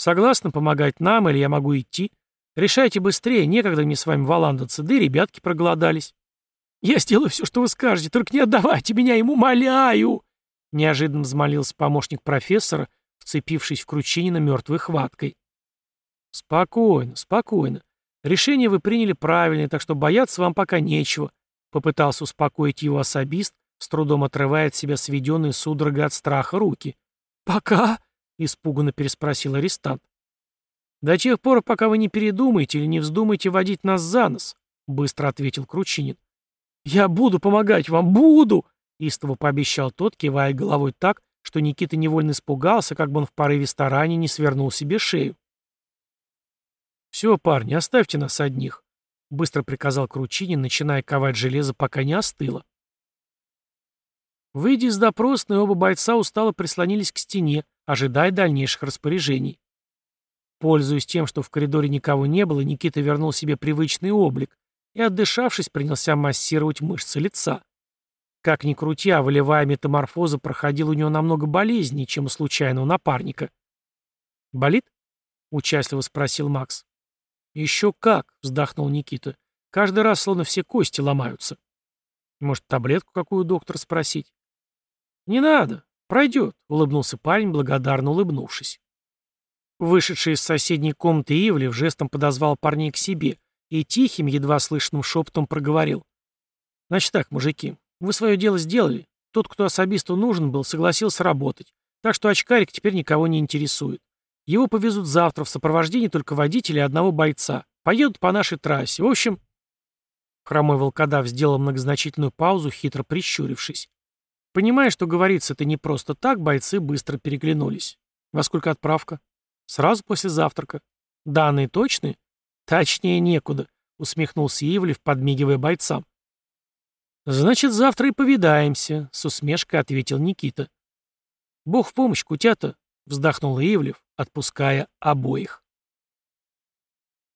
[SPEAKER 1] Согласны помогать нам, или я могу идти? Решайте быстрее, некогда мне с вами валандаться, да и ребятки проголодались. Я сделаю все, что вы скажете, только не отдавайте меня ему, моляю!» Неожиданно взмолился помощник профессора, вцепившись в Кручинина мертвой хваткой. Спокойно, спокойно. Решение вы приняли правильное, так что бояться вам пока нечего, попытался успокоить его особист, с трудом отрывая от себя сведенные судорогой от страха руки. «Пока?» — испуганно переспросил арестант. «До тех пор, пока вы не передумаете или не вздумаете водить нас за нос», — быстро ответил Кручинин. «Я буду помогать вам, буду!» — истово пообещал тот, кивая головой так, что Никита невольно испугался, как бы он в порыве старания не свернул себе шею. «Все, парни, оставьте нас одних», — быстро приказал Кручинин, начиная ковать железо, пока не остыло. Выйдя из допросной, оба бойца устало прислонились к стене, ожидая дальнейших распоряжений. Пользуясь тем, что в коридоре никого не было, Никита вернул себе привычный облик и, отдышавшись, принялся массировать мышцы лица. Как ни крути, а волевая метаморфоза проходила у него намного болезненнее, чем у случайного напарника. «Болит?» — участливо спросил Макс. «Еще как!» — вздохнул Никита. «Каждый раз словно все кости ломаются». «Может, таблетку какую доктор спросить?» «Не надо. Пройдет», — улыбнулся парень, благодарно улыбнувшись. Вышедший из соседней комнаты Ивлев жестом подозвал парней к себе и тихим, едва слышным шепотом проговорил. «Значит так, мужики, вы свое дело сделали. Тот, кто особисту нужен был, согласился работать. Так что очкарик теперь никого не интересует. Его повезут завтра в сопровождении только водителя и одного бойца. Поедут по нашей трассе. В общем...» Хромой волкодав сделал многозначительную паузу, хитро прищурившись. Понимая, что говорится это не просто так, бойцы быстро переглянулись. «Во сколько отправка?» «Сразу после завтрака». «Данные точны?» «Точнее некуда», — усмехнулся Ивлев, подмигивая бойцам. «Значит, завтра и повидаемся», — с усмешкой ответил Никита. «Бог в помощь, кутята», — вздохнул Ивлев, отпуская обоих.